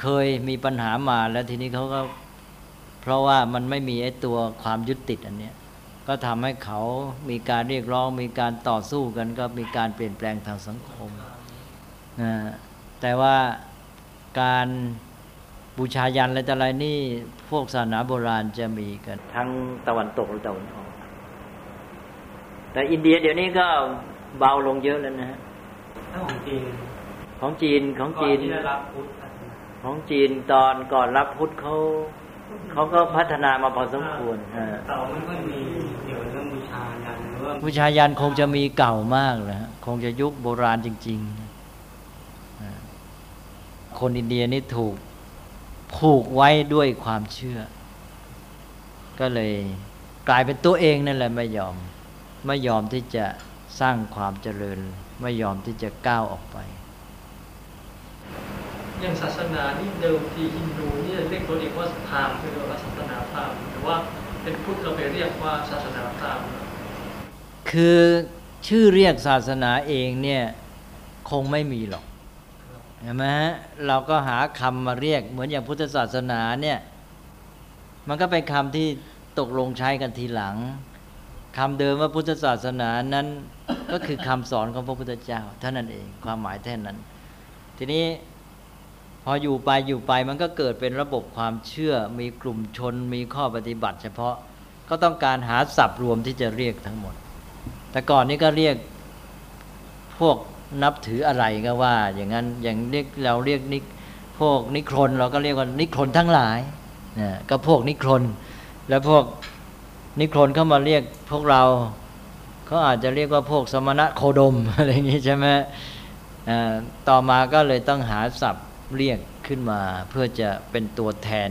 เคยมีปัญหามาแล้วทีนี้เขาก็ เพราะว่ามันไม่มีไอ้ตัวความยึดติดอันเนี้ย ก็ทำให้เขามีการเรียกร้อง มีการต่อสู้กันก็มีการเปลี่ยนแปลงทางสังคมนะแต่ว่าการบูชายันอะไรต่ออะไรนี่พวกศาสนาโบราณจะมีกัน ทั้งตะวันตกและตะวันออก แต่อินเดียเดี๋ยวนี้ก็เบาลงเยอะแล้วนะฮะถ้าของจีนของจีนของก่อนจีนที่จะรับพุทธศาสนาของจีนตอนก่อนรับพุทธเขา เขาก็พัฒนามาพอสมควรอ่าแต่ว่าไม่ค่อยมีเกี่ยวกับเรื่องบูชายันหรือว่าบูชายันคงจะมีเก่ามากเลยฮะคงจะยุคโบราณจริงๆอ่าคนอินเดียนี่ถูกผูกไว้ด้วยความเชื่อ ก็เลยกลายเป็นตัวเองนั่นแหละไม่ยอม ไม่ยอมที่จะสร้างความเจริญ ไม่ยอมที่จะก้าวออกไป อย่างศาสนานี่เดิมทีฮินดูนี่เรียกตัวเองว่าพราหมณ์คือเรียกว่าศาสนาพราหมณ์แต่ว่าเป็นพุทธเราไปเรียกว่าศาสนาพราหมณ์คือชื่อเรียกศาสนาเองเนี่ยคงไม่มีหรอกเห็นไหมฮะเราก็หาคำมาเรียกเหมือนอย่างพุทธศาสนาเนี่ยมันก็เป็นคำที่ตกลงใช้กันทีหลังคำเดิมว่าพุทธศาสนานั้นก็คือคำสอนของพระพุทธเจ้าเท่านั้นเองความหมายแท่นั้น ทีนี้ พออยู่ไปอยู่ไปมันก็เกิดเป็นระบบความเชื่อ มีกลุ่มชน มีข้อปฏิบัติ เฉพาะก็ต้องการหาศัพท์รวมที่จะเรียกทั้งหมด แต่ก่อนนี้ก็เรียกพวกนับถืออะไรก็ว่า อย่างนั้นอย่างเรียกเราเรียกนิพวกนิครนเราก็เรียกว่านิครนทั้งหลายนะก็พวกนิครนแล้วพวกนิครนเข้ามาเรียกพวกเราเขาอาจจะเรียกว่าพวกสมณะโคดมอะไรอย่างนี้ใช่ไหมต่อมาก็เลยต้องหาศัพท์ เรียกขึ้นมาเพื่อจะเป็นตัวแทน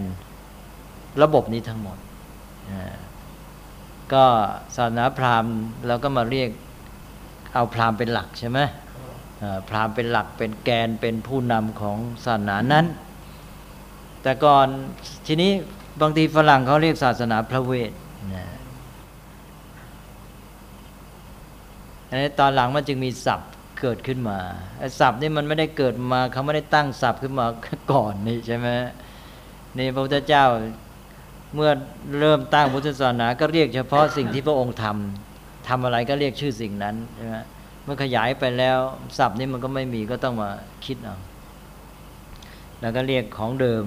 ระบบนี้ทั้งหมด ก็ศาสนาพราหมณ์เราก็มาเรียกเอาพราหมณ์เป็นหลักใช่ไหมพราหมณ์เป็นหลักเป็นแกนเป็นผู้นำของศาสนานั้น แต่ก่อนทีนี้บางทีฝรั่งเขาเรียกศาสนาพระเวทอันนี้ตอนหลังมันจึงมีศัพท์ เกิดขึ้นมาไอ้ศัพท์นี่มันไม่ได้เกิดมาเขาไม่ได้ตั้งศัพท์ขึ้นมาก่อนนี่ใช่ไหมนี่พระพุทธเจ้าเมื่อเริ่มตั้งพุทธศาสนาก็เรียกเฉพาะสิ่งที่พระองค์ทำทำอะไรก็เรียกชื่อสิ่งนั้นใช่ไหมเมื่อขยายไปแล้วศัพท์นี้มันก็ไม่มีก็ต้องมาคิดเอาแล้วก็เรียกของเดิม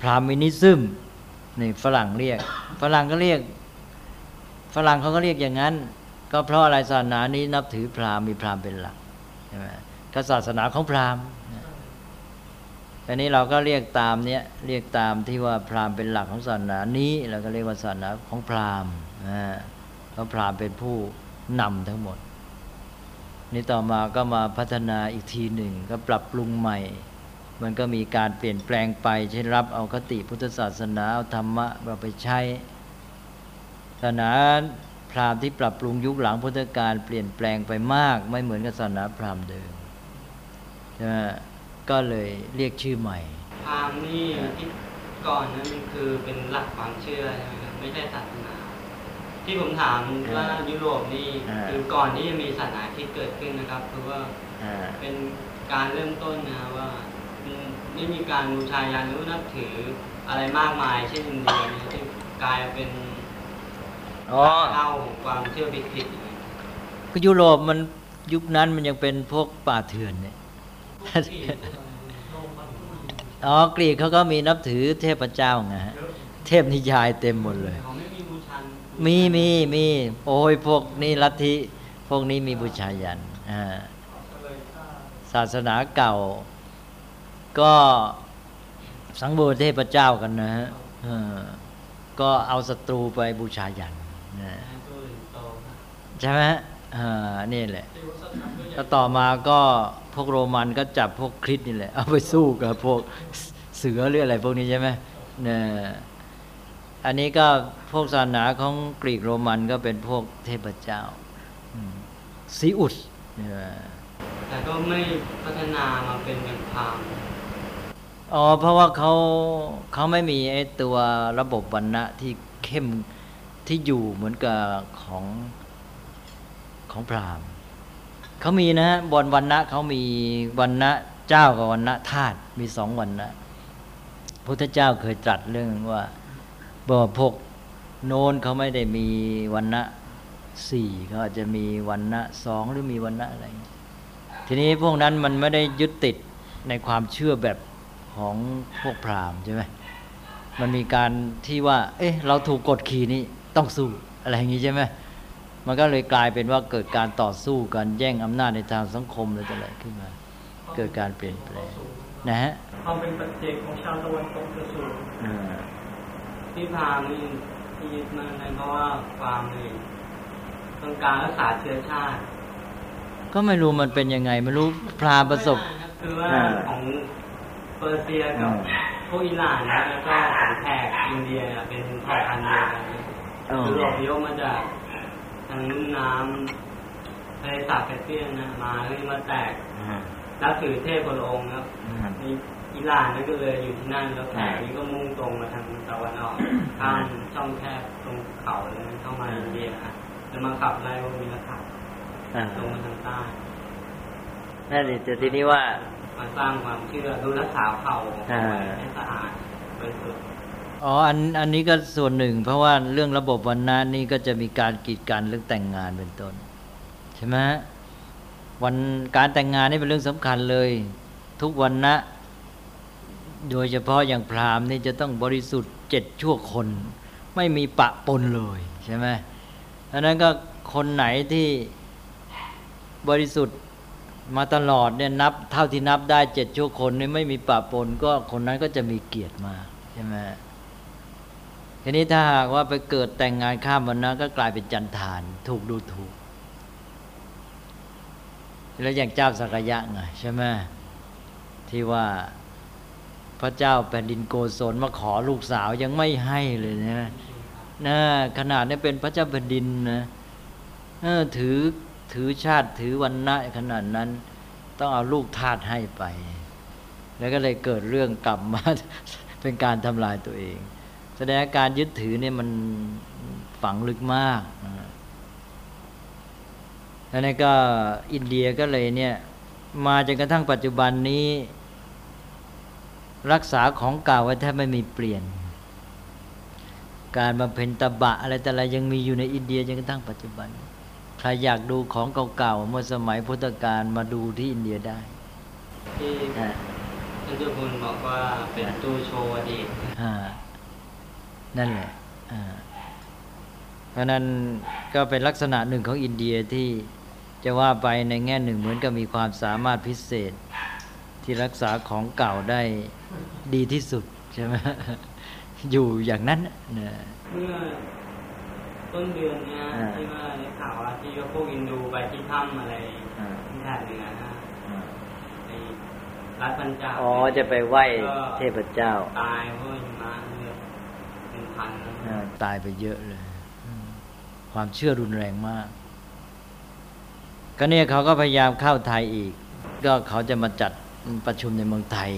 พราหมินิซึมนี่ฝรั่งเรียก ฝรั่งก็เรียก ฝรั่งเขาก็เรียกอย่างนั้น ก็เพราะอะไรศาสนานี้นับถือพราหมณ์มีพราหมณ์เป็นหลัก ช่ไหมก็ศาสนาของพราหมณ์อันนี้เราก็เรียกตามเนี้ยเรียกตามที่ว่าพราหมณ์เป็นหลักของศาสนานี้เราก็เรียกว่าศาสนาของพราหมณ์เพราะพราหมณ์เป็นผู้นำทั้งหมด นี่ต่อมาก็มาพัฒนาอีกทีหนึ่งก็ปรับปรุงใหม่ มันก็มีการเปลี่ยนแปลงไปเช่นรับเอาคติพุทธศาสนาเอาธรรมะมาไปใช้ศาสนา ราหมณ์ที่ปรับปรุงยุคหลังพุทธกาลเปลี่ยนแปลงไปมาก ไม่เหมือนกับศาสนาพราหมณ์เดิมใช่ไหมก็เลยเรียกชื่อใหม่ พราหมณ์นี่ที่ก่อนนั้นมันคือเป็นหลักความเชื่อใช่ไหมครับไม่ใช่ศาสนา ที่ผมถามว่ายุโรปนี่อ่าคือก่อนที่จะมีศาสนาที่เกิดขึ้นนะครับคือว่าอ่าเป็นการเริ่มต้นนะว่าอืมไม่มีการบูชายันหรือนับถืออะไรมากมายเช่นอินเดียนะที่กลายมาเป็น อ๋อ เล่าของความเชื่อผิดๆอย่างเงี้ยคือยุโรปมันยุคนั้นมันยังเป็นพวกป่าเถื่อนเนี่ย อ๋อกรีกเขาก็มีนับถือเทพเจ้าไงฮะ เทพนิยายเต็มหมดเลยเขาไม่มีบูชามีมีมีโอ้ยพวกนี้ลัทธิพวกนี้มีบูชายันอ่าศาสนาเก่า ก็สังบูรเทพเจ้ากันนะฮะเออก็เอาศัตรูไปบูชายันนะ ใช่ไหมฮะอ่านี่แหละแล้วต่อมาก็พวกโรมันก็จับพวกคริสต์นี่แหละ เอาไปสู้กับพวกเสือหรืออะไรพวกนี้ใช่ไหมเนี่ยอันนี้ก็พวกศาสนาของกรีกโรมันก็เป็นพวกเทพเจ้าอืมซีอุสเนี่ยแต่ก็ไม่พัฒนามาเป็นเป็นพราหมณ์อ๋อเพราะว่าเขาเขาไม่มีไอ้ตัวระบบวรรณะที่เข้ม ที่อยู่เหมือนกับของของพราหมณ์เขามีนะฮะบนวรรณะเขามีวรรณะเจ้ากับวรรณะทาสมีสองวรรณะพุทธเจ้าเคยตรัสเรื่องว่าบ่พวกโน้นเขาไม่ได้มีวรรณะสี่เขาอาจจะมีวรรณะสองหรือมีวรรณะอะไร ทีนี้พวกนั้นมันไม่ได้ยึดติดในความเชื่อแบบของพวกพราหมณ์ใช่ไหมมันมีการที่ว่า เอ๊ะ เราถูกกดขี่นี้ ต้องสู้อะไรอย่างนี้ใช่ไหมมันก็เลยกลายเป็นว่าเกิดการต่อสู้กันแย่งอำนาจในทางสังคมอะไรต่ออะไรขึ้นมา เกิดการเปลี่ยนแปลงนะฮะความเป็นปัจเจกของชาวตะวันตกจะสูงอ่าที่พราหมณ์นี่ที่ยึดมั่นในเพราะว่าความนี่ต้องการรักษาเชื้อชาติ ก็ไม่รู้มันเป็นยังไง ไม่รู้พราหมณ์ประสบคือว่าอ่าของเปอร์เซียกับอ่าพวกอิหร่านนะแล้วก็ของแขกอินเดียเนี่ยเป็นเผ่าพันธุ์เดียวกันอ๋อ คืออพยพมาจากทางลุ่มน้ำทะเลสาบแคสเปียนนะมาแล้วมาแตกอ่านับถือเทพคนละองค์ครับอ่านี่อิหร่านนั่นก็เลยอยู่ที่นั่นแล้วแขกอ่านี่นี่ก็มุ่งตรงมาทางตะวันออกข้ามช่องแคบตรงเขาเลยเข้ามาอินเดียนะแล้วมาขับไล่พวกนี้นะครับอ่าลงมาทางใต้นั่นสิแต่ทีนี้ว่ามาสร้างความเชื่อดูรักษาเผ่าของอ่าเขาไว้ให้สะอาดบริสุทธิ์ อ๋ออันอันนี้ก็ส่วนหนึ่ง เพราะว่าเรื่องระบบวันนะนี่ก็จะมีการกีดกันเรื่องแต่งงานเป็นต้น ใช่ไหมฮะวันการแต่งงานนี่เป็นเรื่องสำคัญเลย ทุกวันนะ โดยเฉพาะอย่างพราหมณ์นี่จะต้องบริสุทธิ์เจ็ดชั่วคน ไม่มีปะปนเลยใช่ไหมดังนั้นก็คนไหนที่บริสุทธิ์มาตลอดเนี่ยนับเท่าที่นับได้เจ็ดชั่วคนนี่ไม่มีปะปนก็คนนั้นก็จะมีเกียรติมาใช่ไหม ทีนี้ถ้าหากว่าไปเกิดแต่งงานข้ามวันนะก็กลายเป็นจันทาน ถูกดูถูก แล้วอย่างเจ้าสักยะไงใช่ไหมที่ว่าพระเจ้าแผ่นดินโกศลมาขอลูกสาวยังไม่ให้เลยนะนะขนาดนี้เป็นพระเจ้าแผ่นดินนะถือถือชาติถือวันนะขนาดนั้น ต้องเอาลูกทาสให้ไป แล้วก็เลยเกิดเรื่องกลับมาเป็นการทำลายตัวเอง แสดงว่าการยึดถือเนี่ยมันฝังลึกมากนะแล้วนี่ก็อินเดียก็เลยเนี่ยมาจนกระทั่งปัจจุบันนี้ รักษาของเก่าไว้แทบไม่มีเปลี่ยน การมาเพ็ญตบะอะไรแต่อะไรยังมีอยู่ในอินเดียจนกระทั่งปัจจุบัน ใครอยากดูของเก่าๆเมื่อสมัยพุทธกาลมาดูที่อินเดียได้ที่อ่าท่านเจ้าคุณบอกว่าเป็นตู้โชว์อดีตอ่า นั่นแหละอ่าเพราะนั้นก็เป็นลักษณะหนึ่งของอินเดียที่จะว่าไปในแง่หนึ่งเหมือนกับมีความสามารถพิเศษที่รักษาของเก่าได้ดีที่สุดใช่ไหมอยู่อย่างนั้นน่ะนะเมื่อต้นเดือนเนี้ยอ่าที่ว่าในข่าวว่าที่ว่าพวกอินดูไปที่ถ้ำอะไรอ่าที่แถบเหนือนะในรัฐปัญจาบอ๋อจะไปไหว้เทพเจ้าตายเพราะหิมะเลือดเป็น พันแล้วอ่าตายไปเยอะเลยอืมความเชื่อรุนแรงมาก ก็เนี่ยเขาก็พยายามเข้าไทยอีก ก็เขาจะมาจัดประชุมในเมืองไทย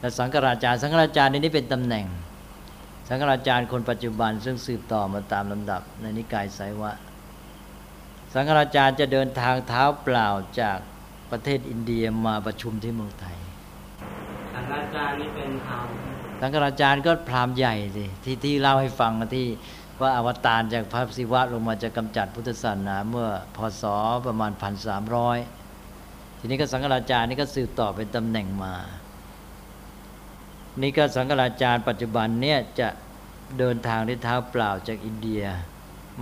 และสังฆราชาญสังฆราชาญในนี้เป็นตำแหน่ง สังฆราชาญคนปัจจุบันซึ่งสืบต่อมาตามลำดับ ในนิกายไสยวะ สังฆราชาญจะเดินทางเท้าเปล่าจากประเทศอินเดียมาประชุมที่เมืองไทย สังฆาจารย์นี่เป็นธรรม สังฆราชาญก็พรามใหญ่สิที่ที่เล่าให้ฟังที่ว่าอวตารจากพระศิวะลงมาจะกำจัดพุทธศาสนาเมื่อพศประมาณพันสามร้อยทีนี้ก็สังฆราชาญนี่ก็สืบต่อเป็นตำแหน่งมา นี่ก็สังฆราชาญปัจจุบันเนี่ยจะเดินทางด้วยเท้าเปล่าจากอินเดีย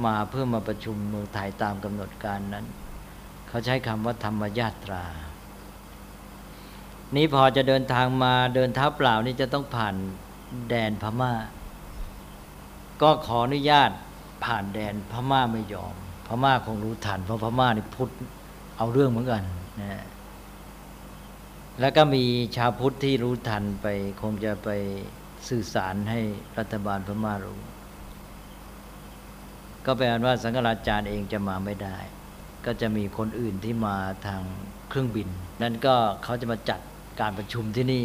มาเพื่อมาประชุมเมืองไทยตามกำหนดการนั้น เขาใช้คำว่าธรรมญาตรา นี้พอจะเดินทางมาเดินเท้าเปล่านี่จะต้องผ่านแดนพม่า ก็ขออนุญาตผ่านแดนพม่าไม่ยอม พม่าคงรู้ทันเพราะพม่านี่พุทธเอาเรื่องเหมือนกันนะแล้วก็มีชาวพุทธที่รู้ทันไป คงจะไปสื่อสารให้รัฐบาลพม่ารู้ ก็แปลว่าสังฆราชาเองจะมาไม่ได้ ก็ก็จะมีคนอื่นที่มาทางเครื่องบิน นั่นก็เขาจะมาจัด การประชุมที่นี่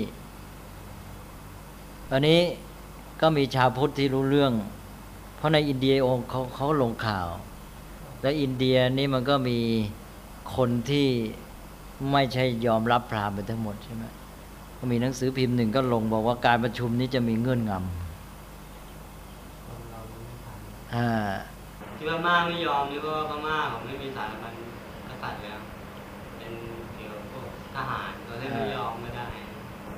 อันนี้ก็มีชาวพุทธที่รู้เรื่อง เพราะในอินเดียองค์เขาเขาลงข่าว และอินเดียนี่มันก็มีคนที่ไม่ใช่ยอมรับพราหมณ์ไปทั้งหมดใช่ไหมก็มีหนังสือพิมพ์หนึ่งก็ลงบอกว่าการประชุมนี้จะมีเงื่อนงำอ่าที่พม่าไม่ยอมนี่ก็พม่าเขาไม่มีสารพันกษัตริย์แล้ว ทหารเขาเลยไม่ยอมไม่ได้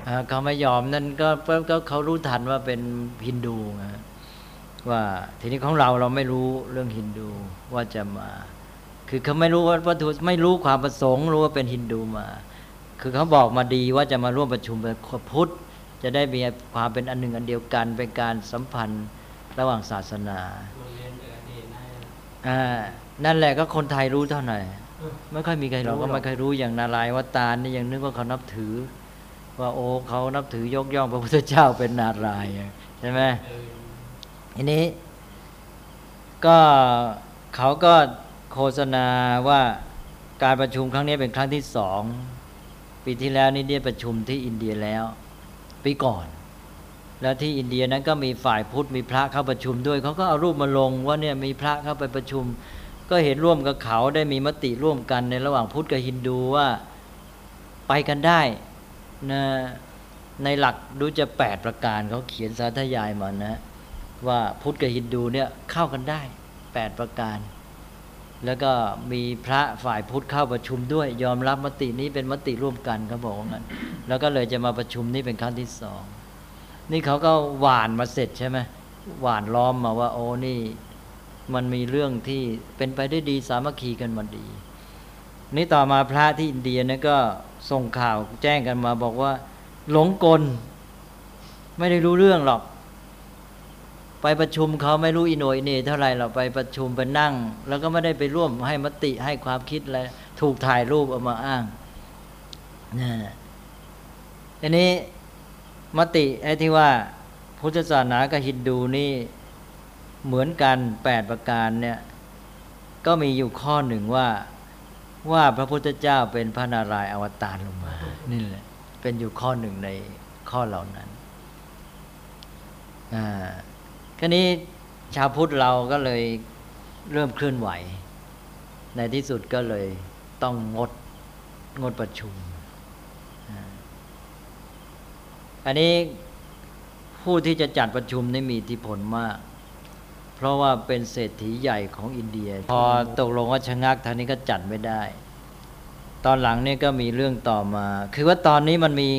อ่าเขาไม่ยอมนั่นก็ก็เขารู้ทันว่าเป็นฮินดูไงว่าทีนี้ของเราเราไม่รู้เรื่องฮินดูว่าจะมา คือเขาไม่รู้ว่าวัตถุไม่รู้ความประสงค์รู้ว่าเป็นฮินดูมา คือเขาบอกมาดีว่าจะมาร่วมประชุมเป็นพุทธจะได้มีความเป็นอันหนึ่งอันเดียวกันเป็นการสัมพันธ์ระหว่างศาสนาโรงเรียนเจอดีได้อ่านั่นแหละก็คนไทยรู้เท่าไหร่ ไม่ค่อยมีใครรู้ก็ไม่ค่อยรู้อย่างนารายณ์วัตตานี่ยังนึกว่าเขานับถือ ว่าโอ้เขานับถือยกย่องพระพุทธเจ้าเป็นนารายณ์ใช่ไหมเออทีนี้ ก็เขาก็โฆษณาว่าการประชุมครั้งนี้เป็นครั้งที่สองปีที่แล้วนี่ได้ประชุมที่อินเดียแล้ว ปีก่อน แล้วที่อินเดียนั้นก็มีฝ่ายพุทธมีพระเข้าประชุมด้วยเขาก็เอารูปมาลงว่าเนี่ยมีพระเข้าไปประชุม ก็เห็นร่วมกับเขาได้มีมติร่วมกันในระหว่างพุทธกับฮินดูว่าไปกันได้นะในหลักดูจะแปดประการเขาเขียนสาธยายมานะว่าพุทธกับฮินดูเนี่ยเข้ากันได้แปดประการ แล้วก็มีพระฝ่ายพุทธเข้าประชุมด้วย ยอมรับมตินี้เป็นมติร่วมกันเขาบอกว่างั้นแล้วก็เลยจะมาประชุมนี้เป็นครั้งที่สองนี่เขาก็หวานมาเสร็จใช่ไหมหวานล้อมมาว่าโอ้นี่ มันมีเรื่องที่เป็นไปได้ดีสามัคคีกันมาดี นี่ต่อมาพระที่อินเดียนะก็ส่งข่าวแจ้งกันมาบอกว่า หลงกล ไม่ได้รู้เรื่องหรอก ไปประชุมเขาไม่รู้อินโนอิเหนเท่าไหร่เราไปประชุมไปนั่ง แล้วก็ไม่ได้ไปร่วมให้มติให้ความคิดอะไรถูกถ่ายรูปเอามาอ้างนะทีนี้มติไอ้ที่ว่าพุทธศาสนากับฮินดูนี่ เหมือนกันแปดประการเนี่ยก็มีอยู่ข้อหนึ่งว่าว่าพระพุทธเจ้าเป็นพระนารายณ์อวตารลงมา นี่แหละ เป็นอยู่ข้อหนึ่งในข้อเหล่านั้นอ่าคราวนี้ชาวพุทธเราก็เลยเริ่มเคลื่อนไหว ในที่สุดก็เลยต้องงดงดประชุม อันนี้ผู้ที่จะจัดประชุมนี่มีอิทธิพลมาก เพราะว่าเป็นเศรษฐีใหญ่ของอินเดีย พอตกลงว่าชะงักทางนี้ก็จัดไม่ได้ ตอนหลังนี่ก็มีเรื่องต่อมา คือว่าตอนนี้มันมี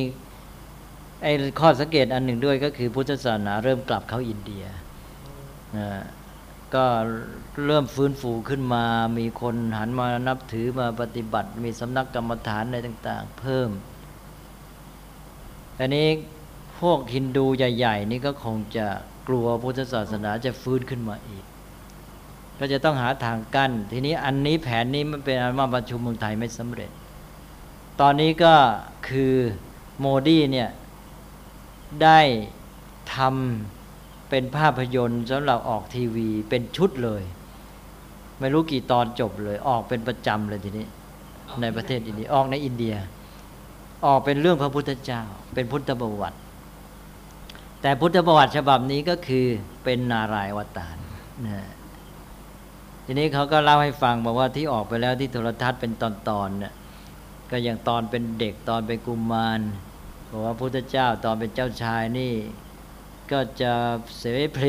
ไอ้ข้อสังเกตอันหนึ่งด้วยก็คือพุทธศาสนาเริ่มกลับเข้าอินเดียก็เริ่มฟื้นฟูขึ้นมา มีคนหันมานับถือมาปฏิบัติ มีสำนักกรรมฐานอะไรต่าง ๆ เพิ่ม อันนี้พวกฮินดูใหญ่ ๆ นี่ก็คงจะ กลัวพุทธศาสนาจะฟื้นขึ้นมาอีก ก็จะต้องหาทางกั้นทีนี้อันนี้แผนนี้มันเป็นอันมาประชุมเมืองไทยไม่สำเร็จ ตอนนี้ก็คือโมดีเนี่ยได้ทำเป็นภาพยนตร์สำหรับออกทีวีเป็นชุดเลย ไม่รู้กี่ตอนจบเลยออกเป็นประจำเลยทีนี้ ในประเทศอินเดียออกในอินเดีย ออกเป็นเรื่องพระพุทธเจ้า เป็นพุทธประวัติ แต่พุทธประวัติฉบับนี้ก็คือเป็นนารายวตารนะทีนี้เขาก็เล่าให้ฟังบอกว่าที่ออกไปแล้วที่โทรทัศน์เป็นตอนๆเนี่ยก็อย่างตอนเป็นเด็กตอนเป็นกุมารบอกว่าพุทธเจ้าตอนเป็นเจ้าชายนี่ ก็จะเสวเพล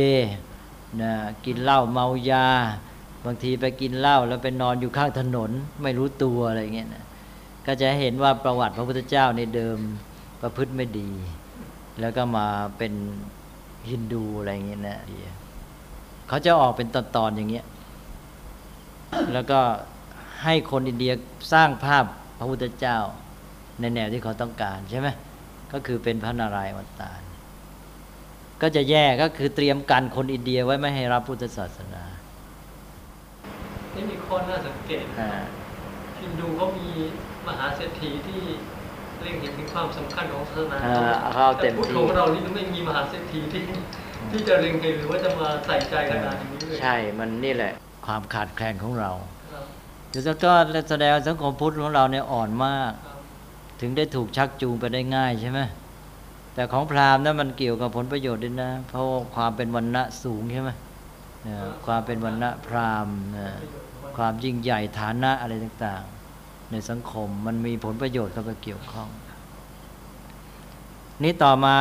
นะกินเหล้าเมายา บางทีไปกินเหล้าแล้วไปนอนอยู่ข้างถนนไม่รู้ตัวอะไรเงี้ยนะก็จะเห็นว่าประวัติพระพุทธเจ้าในเดิมประพฤติไม่ดี แล้วก็มาเป็นฮินดูอะไรเงี้ยนะเขาจะออกเป็นตอนๆอย่างเงี้ยแล้วก็ให้คนอินเดียสร้างภาพพระพุทธเจ้าในแนวที่เขาต้องการใช่ไหมก็คือเป็นพระนารายณ์อวตารก็จะแย่ก็คือเตรียมกันคนอินเดียไว้ไม่ให้รับพุทธศาสนานี่มีข้อน่าสังเกตอ่าฮินดูเขามีมหาเศรษฐีที่ เล็งเห็นถึงความสำคัญของศาสนาอ่าเขาเอาเต็มแต่พุทธที่ของเรานี่ไม่มีมหาเศรษฐีที่ที่จะเล็งเห็นหรือว่าจะมาใส่ใจขนาดนี้เลยใช่มันนี่แหละ ความขาดแคลนของเราครับแต่ก็แสดงว่าสังคมพุทธของเราเนี่ยอ่อนมากครับถึงได้ถูกชักจูงไปได้ง่ายใช่ไหมแต่ของพราหมณ์นั้นมันเกี่ยวกับผลประโยชน์ด้วยนะ เพราะว่าความเป็นวันณะสูงใช่ไหมเออความเป็นวันณะพราหมณ์เออความยิ่งใหญ่ฐานะอะไรต่างๆ ในสังคม มันมีผลประโยชน์เข้าไปเกี่ยวข้อง นี่ต่อมา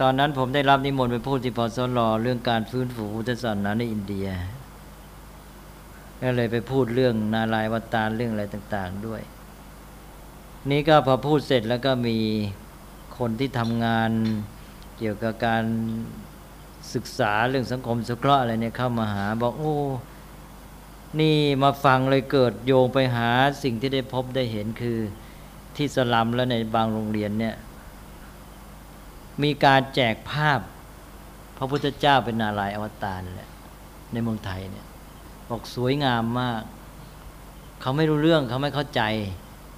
ตอนนั้นผมได้รับนิมนต์ไปพูดที่พสลเรื่องการฟื้นฟูพุทธศาสนาในอินเดียก็เลยไปพูดเรื่องนารายวัตตารเรื่องอะไรต่าง ๆด้วย นี่ก็พอพูดเสร็จแล้วก็มีคนที่ทำงานเกี่ยวกับการศึกษาเรื่องสังคมสงเคราะห์อะไรเนี่ยเข้ามาหาบอกโอ้ นี่มาฟังเลยเกิดโยงไปหาสิ่งที่ได้พบได้เห็นคือที่สลัมและในบางโรงเรียนเนี่ยมีการแจกภาพ พระพุทธเจ้าเป็นนารายอวตารแหละในเมืองไทยเนี่ยบอกสวยงามมาก เขาไม่รู้เรื่องเขาไม่เข้าใจ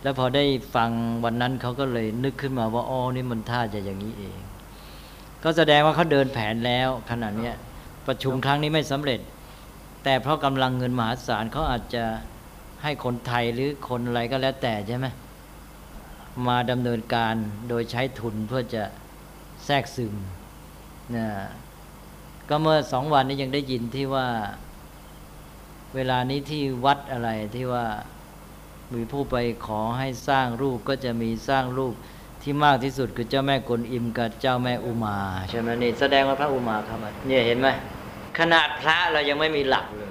แล้วพอได้ฟังวันนั้นเขาก็เลยนึกขึ้นมาว่าอ๋อนี่มันท่าจะอย่างนี้เอง ก็แสดงว่าเขาเดินแผนแล้วขนาดนี้ประชุมครั้งนี้ไม่สำเร็จ แต่เพราะกำลังเงินมหาศาลเขาอาจจะให้คนไทยหรือคนอะไรก็แล้วแต่ใช่ไหมมาดำเนินการโดยใช้ทุนเพื่อจะแทรกซึมนะก็เมื่อสองวันนี้ยังได้ยินที่ว่าเวลานี้ที่วัดอะไรที่ว่ามีผู้ไปขอให้สร้างรูปก็จะมีสร้างรูปที่มากที่สุดคือเจ้าแม่กวนอิมกับเจ้าแม่อุมาใช่ไหมนี่แสดงว่าพระอุมาเข้ามาเนี่ยเห็นไหม ขนาดพระเรายังไม่มีหลักเลย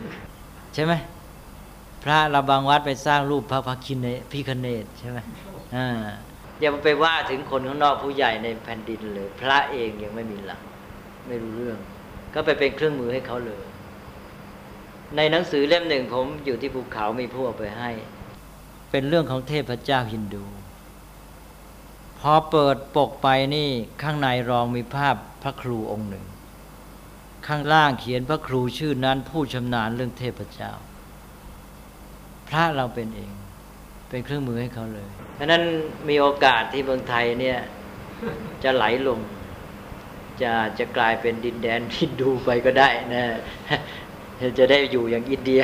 ใช่ไหมพระเราบางวัดไปสร้างรูปพระพักคินเนพิคเนตใช่ไหมอ่าอย่าไปว่าถึงคนข้างนอกผู้ใหญ่ในแผ่นดินเลย พระเองยังไม่มีหลัก ไม่รู้เรื่อง ก็ไปเป็นเครื่องมือให้เขาเลย ในหนังสือเล่มหนึ่งผมอยู่ที่ภูเขามีผู้เอาไปให้ เป็นเรื่องของเทพเจ้าฮินดู พอเปิดปกไปนี่ข้างในรองมีภาพพระครูองค์หนึ่ง ข้างล่างเขียนพระครูชื่อนั้น ผู้ชำนาญเรื่องเทพเจ้า พระเราเป็นเอง เป็นเครื่องมือให้เขาเลยฉะนั้นมีโอกาสที่เมืองไทยเนี่ย จะไหลลง จะจะกลายเป็นดินแดนฮินดูไปก็ได้นะจะได้อยู่อย่างอินเดีย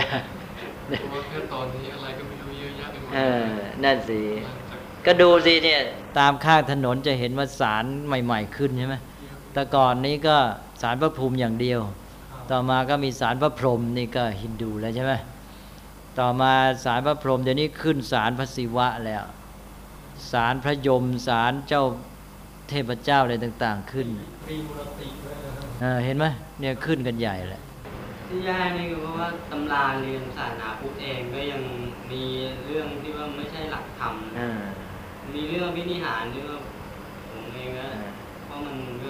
เพราะว่าแค่ตอนนี้อะไรก็ไม่รู้เยอะแยะไปหมดเออนั่นสิหลังจากก็ดูสิเนี่ย ตามข้างถนนจะเห็นว่าสารใหม่ ๆ ขึ้นใช่ไหมแต่ก่อนนี้ก็ สารพระภูมิอย่างเดียว ต่อมาก็มีสารพระพรหมนี่ก็ฮินดูแล้วใช่ไหมต่อมาสารพระพรหมเดี๋ยวนี้ขึ้นสารพระศิวะแล้วสารพระยมสารเจ้าเทพเจ้าอะไรต่าง ๆ ขึ้นปีมุรติด้วยนะครับเออเห็นไหมเนี่ยขึ้นกันใหญ่แหละที่แย่นี่คือเพราะว่าตำราเรียนศาสนาพุทธเองก็ยังมีเรื่องที่ว่าไม่ใช่หลักธรรมอ่ามีเรื่องพินิหารที่ว่าผมเองก็อ่าเพราะมันก็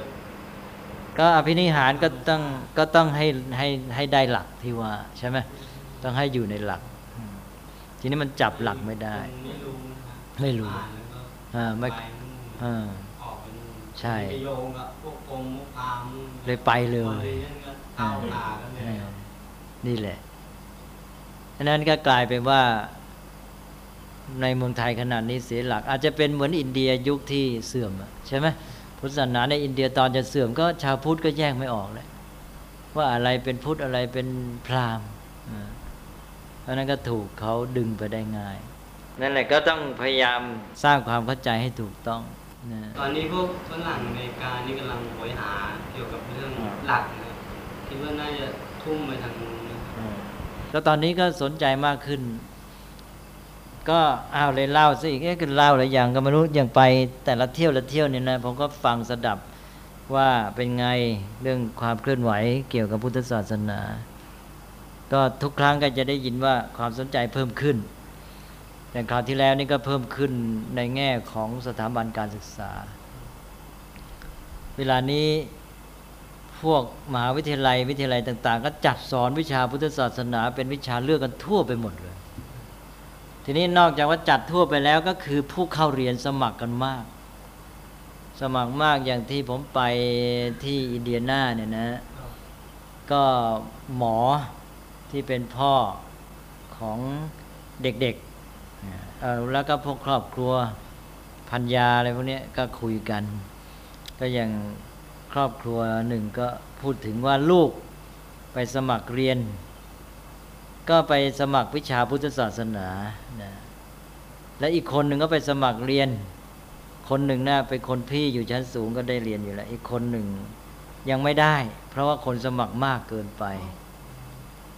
ก็อภินิหารก็ต้องก็ต้องให้ให้ให้ได้หลักที่ว่าใช่ไหมต้องให้อยู่ในหลักอืมทีนี้มันจับหลักไม่ได้คนไม่รู้นะครับไม่รู้อ่านแล้วก็อ่าไม่ไปนู่นอ่าออกไปนู่นใช่ไปโยงกับพวกองค์พวกพราหมณ์นู่นเลยไปเลยพอรีนก็เข้าหากันเลยเออนี่แหละอันนั้นก็กลายเป็นว่าในเมืองไทยขนาดนี้เสียหลัก อาจจะเป็นเหมือนอินเดียยุคที่เสื่อมอะใช่ไหม พุทธศาสนาในอินเดียตอนจะเสื่อมก็ชาวพุทธก็แยกไม่ออกเลยว่าอะไรเป็นพุทธอะไรเป็นพราหมณ์อ่าเพราะนั้นก็ถูกเขาดึงไปได้ง่าย นั่นแหละก็ต้องพยายามสร้างความเข้าใจให้ถูกต้องนะตอนนี้พวกฝรั่งอเมริกานี่กำลังโหยหาเกี่ยวกับเรื่องอ่าหลักนะคิดว่าน่าจะทุ่มไปทางนู้นนะอืมแล้วตอนนี้ก็สนใจมากขึ้น ก็อ้าวเลยเล่าซะอีกเอ๊ะก็เล่าหลายอย่างก็ไม่รู้อย่างไปแต่ละเที่ยวละเที่ยวเนี่ยนะผมก็ฟังสดับว่าเป็นไงเรื่องความเคลื่อนไหวเกี่ยวกับพุทธศาสนา ก็ทุกครั้งก็จะได้ยินว่าความสนใจเพิ่มขึ้นแต่คราวที่แล้วนี่ก็เพิ่มขึ้นในแง่ของสถาบันการศึกษา เวลานี้พวกมหาวิทยาลัยวิทยาลัยต่าง ๆ ก็จัดสอนวิชาพุทธศาสนา เป็นวิชาเลือกกันทั่วไปหมดเลย ทีนี้นอกจากว่าจัดทั่วไปแล้วก็คือผู้เข้าเรียนสมัครกันมาก สมัครมากอย่างที่ผมไปที่อินเดียนาเนี่ยนะ ก็หมอที่เป็นพ่อของเด็กๆแล้วก็พวกครอบครัวพันยาอะไรพวกนี้ก็คุยกัน ก็อย่างครอบครัวหนึ่งก็พูดถึงว่าลูกไปสมัครเรียน ก็ไปสมัครวิชาพุทธศาสนา และอีกคนหนึ่งก็ไปสมัครเรียน คนหนึ่งน่าเป็นคนพี่อยู่ชั้นสูงก็ได้เรียนอยู่แล้ว อีกคนหนึ่งยังไม่ได้ เพราะว่าคนสมัครมากเกินไป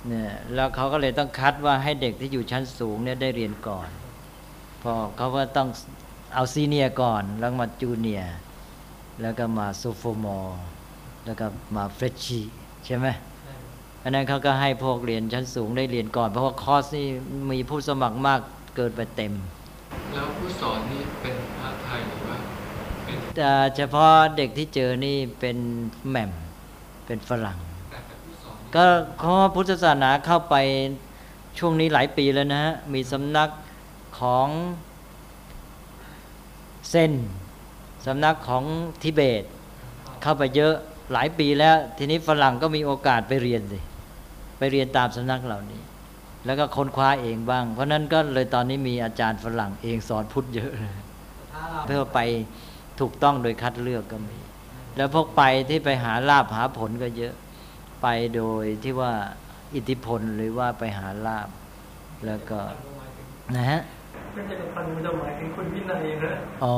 เนี่ยแล้วเขาก็เลยต้องคัดว่าให้เด็กที่อยู่ชั้นสูงเนี่ยได้เรียนก่อน พอเขาก็ต้องเอา senior ก่อน แล้วมาจูเนียแล้วก็มา sophomore แล้วก็มา freshie ใช่ไหมอันนั้นเขาก็ให้พวกเรียนชั้นสูงได้เรียนก่อน เพราะว่าคอร์สนี่มีผู้สมัครมากเกินไปเต็ม แล้วผู้สอนนี่เป็นพระไทยหรือว่าเป็นแต่เฉพาะเด็กที่เจอนี่เป็นแหม่มเป็นฝรั่งแต่ผู้สอนนี่ก็เพราะว่าพุทธศาสนาเข้าไปช่วงนี้หลายปีแล้วนะฮะ มีสำนักของเซนสำนักของทิเบต เข้าไปเยอะหลายปีแล้ว ทีนี้ฝรั่งก็มีโอกาสไปเรียนสิไปเรียนตามสำนักเหล่านี้ แล้วก็ค้นคว้าเองบ้าง เพราะนั้นก็เลยตอนนี้มีอาจารย์ฝรั่งเองสอนพุทธเยอะเลยถ้าเราเพื่อไปถูกต้องโดยคัดเลือกก็มี แล้วพวกไปที่ไปหาลาบหาผลก็เยอะไปโดยที่ว่าอิทธิพลหรือว่าไปหาลาบ แล้วก็นะฮะไม่ใช่กับพันมันจะหมายถึงคนวินัยนะอ๋อ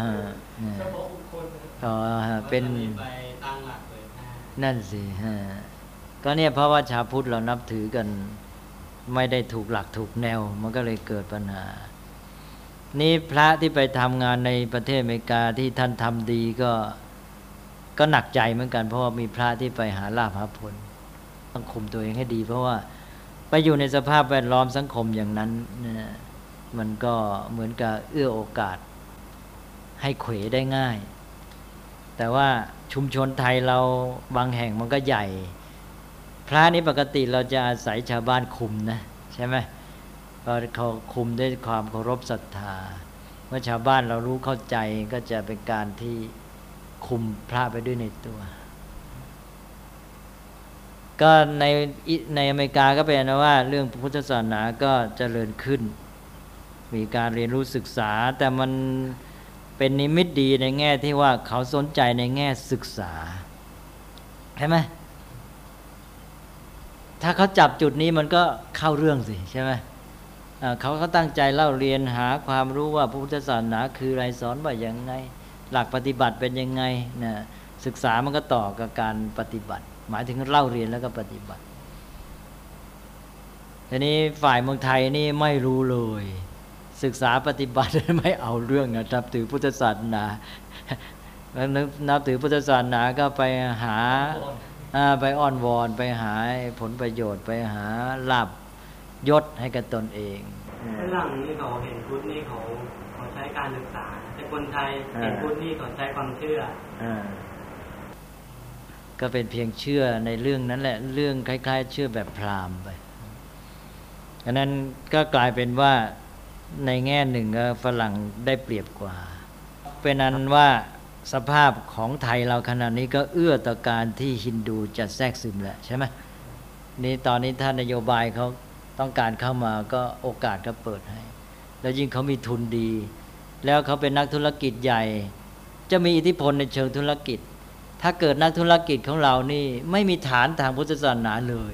ฮะเนี่ยเฉพาะบุคคลนะอ๋อฮะเป็นไปตั้งหลักเลยนะนั่นสิฮะก็เนี่ยเพราะว่าชาวพุทธเรานับถือกัน ไม่ได้ถูกหลักถูกแนว มันก็เลยเกิดปัญหา นี่พระที่ไปทำงานในประเทศอเมริกาที่ท่านทำดีก็ก็หนักใจเหมือนกัน เพราะว่ามีพระที่ไปหาลาภหาผลต้องคุมตัวเองให้ดี เพราะว่าไปอยู่ในสภาพแวดล้อมสังคมอย่างนั้นนะมันก็เหมือนกับเอื้อโอกาส ให้เขวได้ง่าย แต่ว่าชุมชนไทยเราบางแห่งมันก็ใหญ่ พระนี่ปกติเราจะอาศัยชาวบ้านคุมนะใช่ไหมเพราะเขาคุมด้วยความเคารพศรัทธาเมื่อชาวบ้านเรารู้เข้าใจก็จะเป็นการที่คุมพระไปด้วยในตัว ก็ในในอเมริกาก็เป็นนะว่า เรื่องพุทธศาสนาก็เจริญขึ้น มีการเรียนรู้ศึกษา แต่มันเป็นนิมิตดีในแง่ที่ว่าเขาสนใจในแง่ศึกษาใช่ไหม ถ้าเขาจับจุดนี้มันก็เข้าเรื่องสิใช่ไหมอ่าเขาตั้งใจเล่าเรียนหาความรู้ว่าพระพุทธศาสนาคืออะไรสอนว่าอย่างไง หลักปฏิบัติเป็นยังไงนะศึกษามันก็ต่อกับการปฏิบัติ หมายถึงเล่าเรียนแล้วก็ปฏิบัติทีนี้ฝ่ายเมืองไทยนี่ไม่รู้เลย ศึกษาปฏิบัติไม่เอาเรื่องนะนับถือพุทธศาสนาแล้วนับถือพุทธศาสนาก็ไปหา ไปอ้อนวอนไปหาผลประโยชน์ไปหาลาบยศให้กับตนเองฝรั่งนี่เขาเห็นพุทธนี่เขาเขาใช้การศึกษา แต่คนไทยอ่าเห็นพุทธนี่เขาใช้ความเชื่ออ่าก็เป็นเพียงเชื่อในเรื่องนั้นแหละ เรื่องคล้าย ๆ เชื่อแบบพราหมณ์ไปอันนั้นก็กลายเป็นว่าในแง่หนึ่งก็ฝรั่งได้เปรียบกว่า เป็นอันว่า สภาพของไทยเราขณะนี้ก็เอื้อต่อการที่ฮินดูจะแทรกซึมแหละใช่ไหมนี่ตอนนี้ถ้านโยบายเขาต้องการเข้ามาก็โอกาสก็เปิดให้ แล้วยิ่งเขามีทุนดี แล้วเขาเป็นนักธุรกิจใหญ่ จะมีอิทธิพลในเชิงธุรกิจ ถ้าเกิดนักธุรกิจของเรานี่ไม่มีฐานทางพุทธศาสนาเลย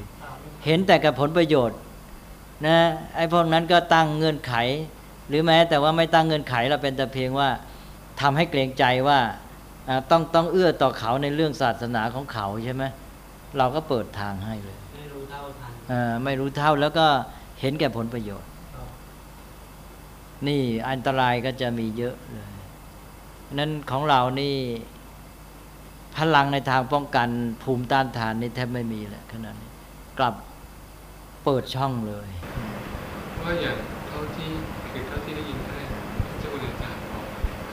เห็นแต่กับผลประโยชน์นะไอ้พวกนั้นก็ตั้งเงื่อนไข หรือแม้แต่ว่าไม่ตั้งเงื่อนไขเราเป็นแต่เพียงว่า ทำให้เกรงใจว่าอ่าต้องต้องเอื้อต่อเขาในเรื่องศาสนาของเขาใช่ไหมเราก็เปิดทางให้เลย ไม่รู้เท่าทันอ่าไม่รู้เท่าแล้วก็เห็นแก่ผลประโยชน์ นี่อันตรายก็จะมีเยอะเลยนั้นของเรานี่ พลังในทางป้องกันภูมิต้านทานนี่แทบไม่มีเลยขนาดนี้ กลับเปิดช่องเลยเพราะว่าอย่างเท่าที่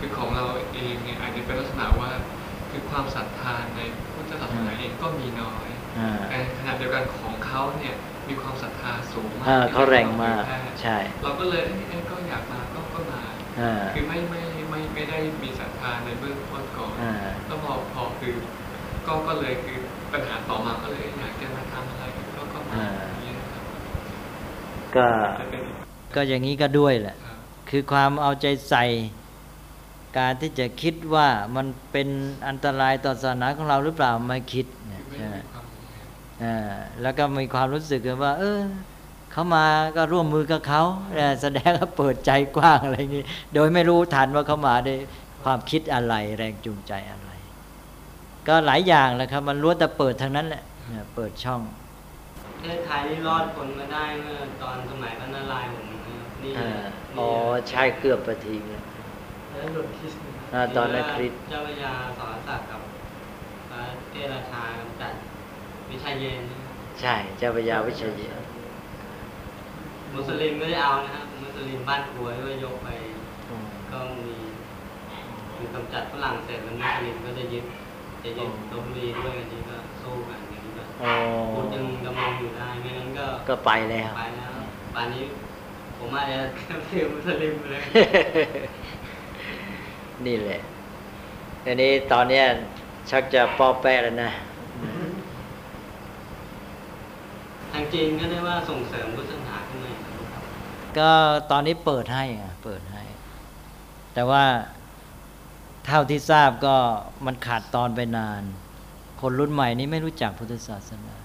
คือของเราเองเนี่ยอาจจะเป็นลักษณะว่าคือความศรัทธาในพุทธศาสนาเองก็มีน้อยอ่าแต่ขณะเดียวกันของเขาเนี่ยมีความศรัทธาสูงมากอ่าเขาแรงมากที่จะเผยแพร่ใช่ เราก็เลยเอ้ยเอ้ยก็อยากมาก็ก็มาอ่าคือไม่ไม่ไม่ไม่ได้มีศรัทธาในเบื้องต้นก่อนอ่าแล้วพอพอคือก็ก็เลยคือปัญหาต่อมาก็เลยอยากจะมาทำอะไรก็ก็มาอย่างนี้ยนะครับก็จะเป็นก็อย่างนี้ก็ด้วยแหละครับคือความเอาใจใส่ การที่จะคิดว่ามันเป็นอันตรายต่อศาสนาของเราหรือเปล่าไม่คิดคือไม่เนี่ยได้มีความอ่าแล้วก็มีความรู้สึกว่า เออเขามาก็ร่วมมือกับเขาแต่แสดงว่าเปิดใจกว้างอะไรอย่างนี้โดยไม่รู้ทันว่าเขามาด้วยความคิดอะไรแรงจูงใจอะไร ก็หลายอย่างแหละครับ มันล้วนแต่เปิดทางนั้นแหละเนี่ยเปิดช่องประเทศไทยนี่รอดคนมาได้เมื่อตอนสมัยพระนารายณ์ผมนะครับนี่อ่านี่อ๋อใช่เกือบประทีเลย แล้วโดนคิสนะอ่าตอนนั้นคริสเจ้าพระยาสอนศักดิ์กับพระเทพราชากำจัดวิชัยเยนนะครับใช่เจ้าพระยาวิเชยเยนมุสลิมไม่ได้เอานะครับมุสลิมบ้านครัวด้วยยกไปอืมก็มีคือกำจัดฝรั่งเสร็จแล้วมุสลิมก็จะยึดจะยึดลพบุรีด้วยกันนี้ก็สู้กันอย่างนี้ก็อ๋อพุทธยังดำรงอยู่ได้ไม่งั้นก็ก็ไปแล้วไปแล้วป่านนี้ผมอาจจะเสียมุสลิมเลย นี่แหละอันนี้ตอนเนี้ยชักจะป้อแป้แล้วนะทางจีนก็ได้ว่าส่งเสริมพุทธศาสนาขึ้นมาอีกนะครับก็ตอนนี้เปิดให้อะเปิดให้ แต่ว่าเท่าที่ทราบก็มันขาดตอนไปนาน คนรุ่นใหม่นี้ไม่รู้จักพุทธศาสนา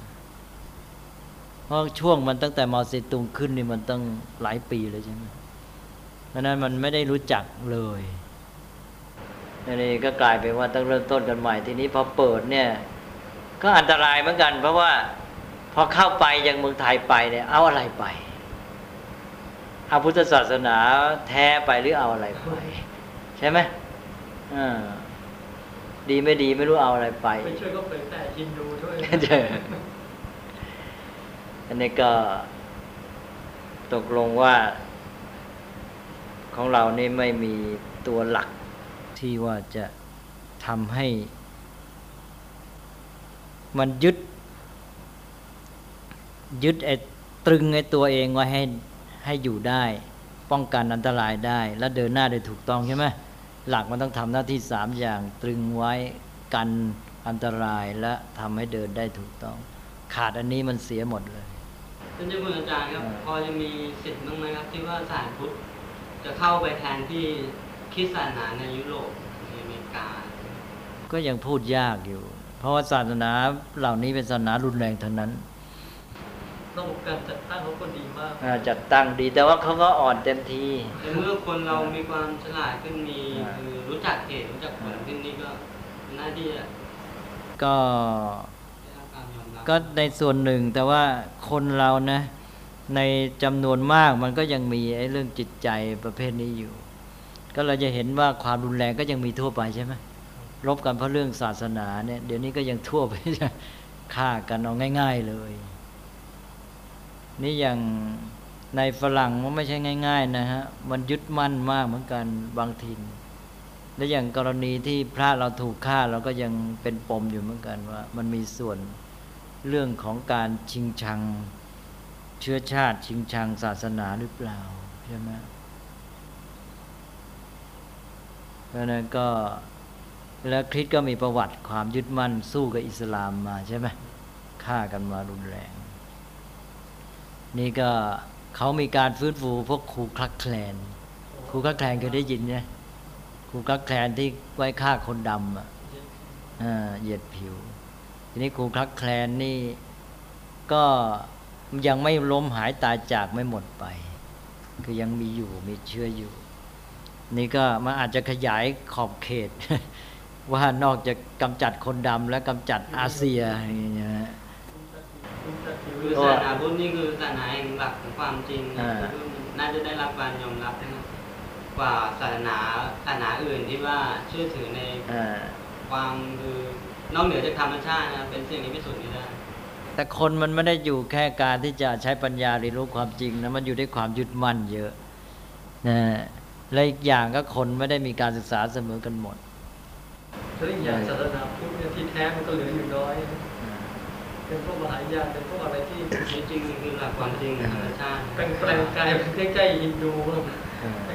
เพราะช่วงมันตั้งแต่มอเซตุงขึ้นนี่มันตั้งหลายปีเลยใช่ไหมเพราะฉะนั้นมันไม่ได้รู้จักเลย อันนี้ก็กลายเป็นว่าต้องเริ่มต้นกันใหม่ทีนี้พอเปิดเนี่ย ก็อันตรายเหมือนกัน เพราะว่าพอเข้าไปยังเมืองไทยไปเนี่ย เอาอะไรไปเอาพุทธศาสนาแท้ไปหรือเอาอะไรไป ใช่ไหมอ่าดีไม่ดีไม่รู้เอาอะไรไปไปช่วยก็เผยแต่ฮินดูด้วยเจออันนี้ก็ตกลงว่า ของเรานี่ไม่มีตัวหลัก ที่ว่าจะทำให้ มันยึด ยึดไอ้ตรึงไอ้ตัวเองไว้ให้ให้อยู่ได้ ป้องกันอันตรายได้ และเดินหน้าได้ถูกต้องใช่ไหมหลักมันต้องทำหน้าที่สามอย่างตรึงไว้กันอันตรายและทำให้เดินได้ถูกต้อง ขาดอันนี้มันเสียหมดเลยท่านเจ้าคุณอาจารย์ครับอ่าพอจะมีสิทธิ์บ้างไหมครับ ที่ว่าศาสนาพุทธจะเข้าไปแทนที่ คริดศาสนาในยุโรปในอเมริกา ก็ยังพูดยากอยู่ เพราะว่าศาสนาเหล่านี้เป็นศาสนารุนแรงทั้งนั้นระบบการจัดตั้งเขาก็ดีมากอ่าจัดตั้งดีแต่ว่าเขาก็อ่อนเต็มทีแต่เมื่อคนเรามีความฉลาดขึ้นมีอ่าคือรู้จักเหตุรู้จักผลขึ้นนี่ก็เป็นหน้าที่จะก็ได้รับการยอมรับก็ในส่วนหนึ่งแต่ว่าคนเรานะ ในจำนวนมากมันก็ยังมีไอ้เรื่องจิตใจประเภทนี้อยู่ ก็เราจะเห็นว่าความรุนแรงก็ยังมีทั่วไปใช่ไหมรบกันเพราะเรื่องศาสนาเนี่ยเดี๋ยวนี้ก็ยังทั่วไปฆ่ากันเอาง่าย ๆเลย นี่อย่างในฝรั่งมันไม่ใช่ง่าย ๆ นะฮะ มันยึดมั่นมากเหมือนกันบางทีและอย่างกรณีที่พระเราถูกฆ่าเราก็ยังเป็นปมอยู่เหมือนกันว่า มันมีส่วนเรื่องของการชิงชัง เชื้อชาติชิงชังศาสนาหรือเปล่าใช่ไหม เพราะนั้นก็แล้วคริสก็มีประวัติความยึดมั่นสู้กับอิสลามมาใช่ไหมฆ่ากันมารุนแรง นี่ก็เขามีการฟื้นฟูพวกครูคลักแคลนครูคลักแคลนเคยได้ยินเนี่ยครูคลักแคลนที่ไว้ฆ่าคนดำอะอ่าเหยียดผิว ทีนี้ครูคลักแคลนนี่ก็ยังไม่ล้มหายตายจากไม่หมดไป คือยังมีอยู่มีเชื้ออยู่ นี่ก็มันอาจจะขยายขอบเขต ว่านอกจากกำจัดคนดำและกำจัดอาเซียอย่างเงี้ยฮะคือศาสนาพุทธนี่คือศาสนาแห่งหลักของความจริงนะอ่าคือน่าจะได้รับการยอมรับนะครับกว่าศาสนาศาสนาอื่นที่ว่าเชื่อถือในอ่าความคือนอกเหนือจากธรรมชาตินะเป็นสิ่งที่พิสูจน์ไม่ได้แต่คนมันไม่ได้อยู่แค่การที่จะใช้ปัญญาเรียนรู้ความจริงนะมันอยู่ด้วยความยึดมั่นเยอะนะ และอีกอย่างก็คนไม่ได้มีการศึกษาเสมอกันหมดแล้วอีกอย่างศาสนาพุทธเนี่ยที่แท้มันก็เหลืออยู่น้อย เป็นพวกมหายานเป็นพวกอะไรที่นี่จริงคือหลักความจริงของธรรมชาติแปลงแปลงกายเป็นใกล้ๆฮินดูบ้าง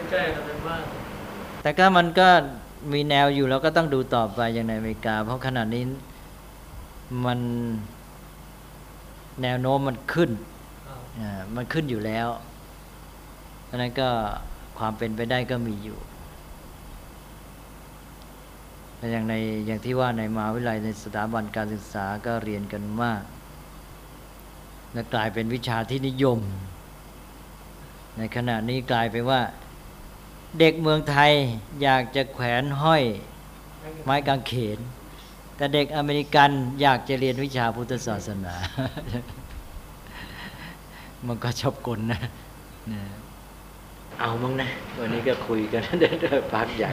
ใกล้ๆอะไรบ้างแต่ก็มันก็มีแนวอยู่แล้วก็ต้องดูต่อไปอย่างในอเมริกา เพราะขนาดนี้มันแนวโน้มมันขึ้นอ้าวอ่ามันขึ้นอยู่แล้วเพราะฉะนั้นก็ ความเป็นไปได้ก็มีอยู่อย่างในอย่างที่ว่าในมหาวิทยาลัยในสถาบันการศึกษาก็เรียนกันมาก และกลายเป็นวิชาที่นิยม ในขณะนี้กลายไปนว่า เด็กเมืองไทยอยากจะแขวนห้อยไม้กางเขน แต่เด็กอเมริกันอยากจะเรียนวิชาพุทธศาสนา มันก็ชอบกลนะนะ เอามั้งนะ วันนี้ก็คุยกันได้พักใหญ่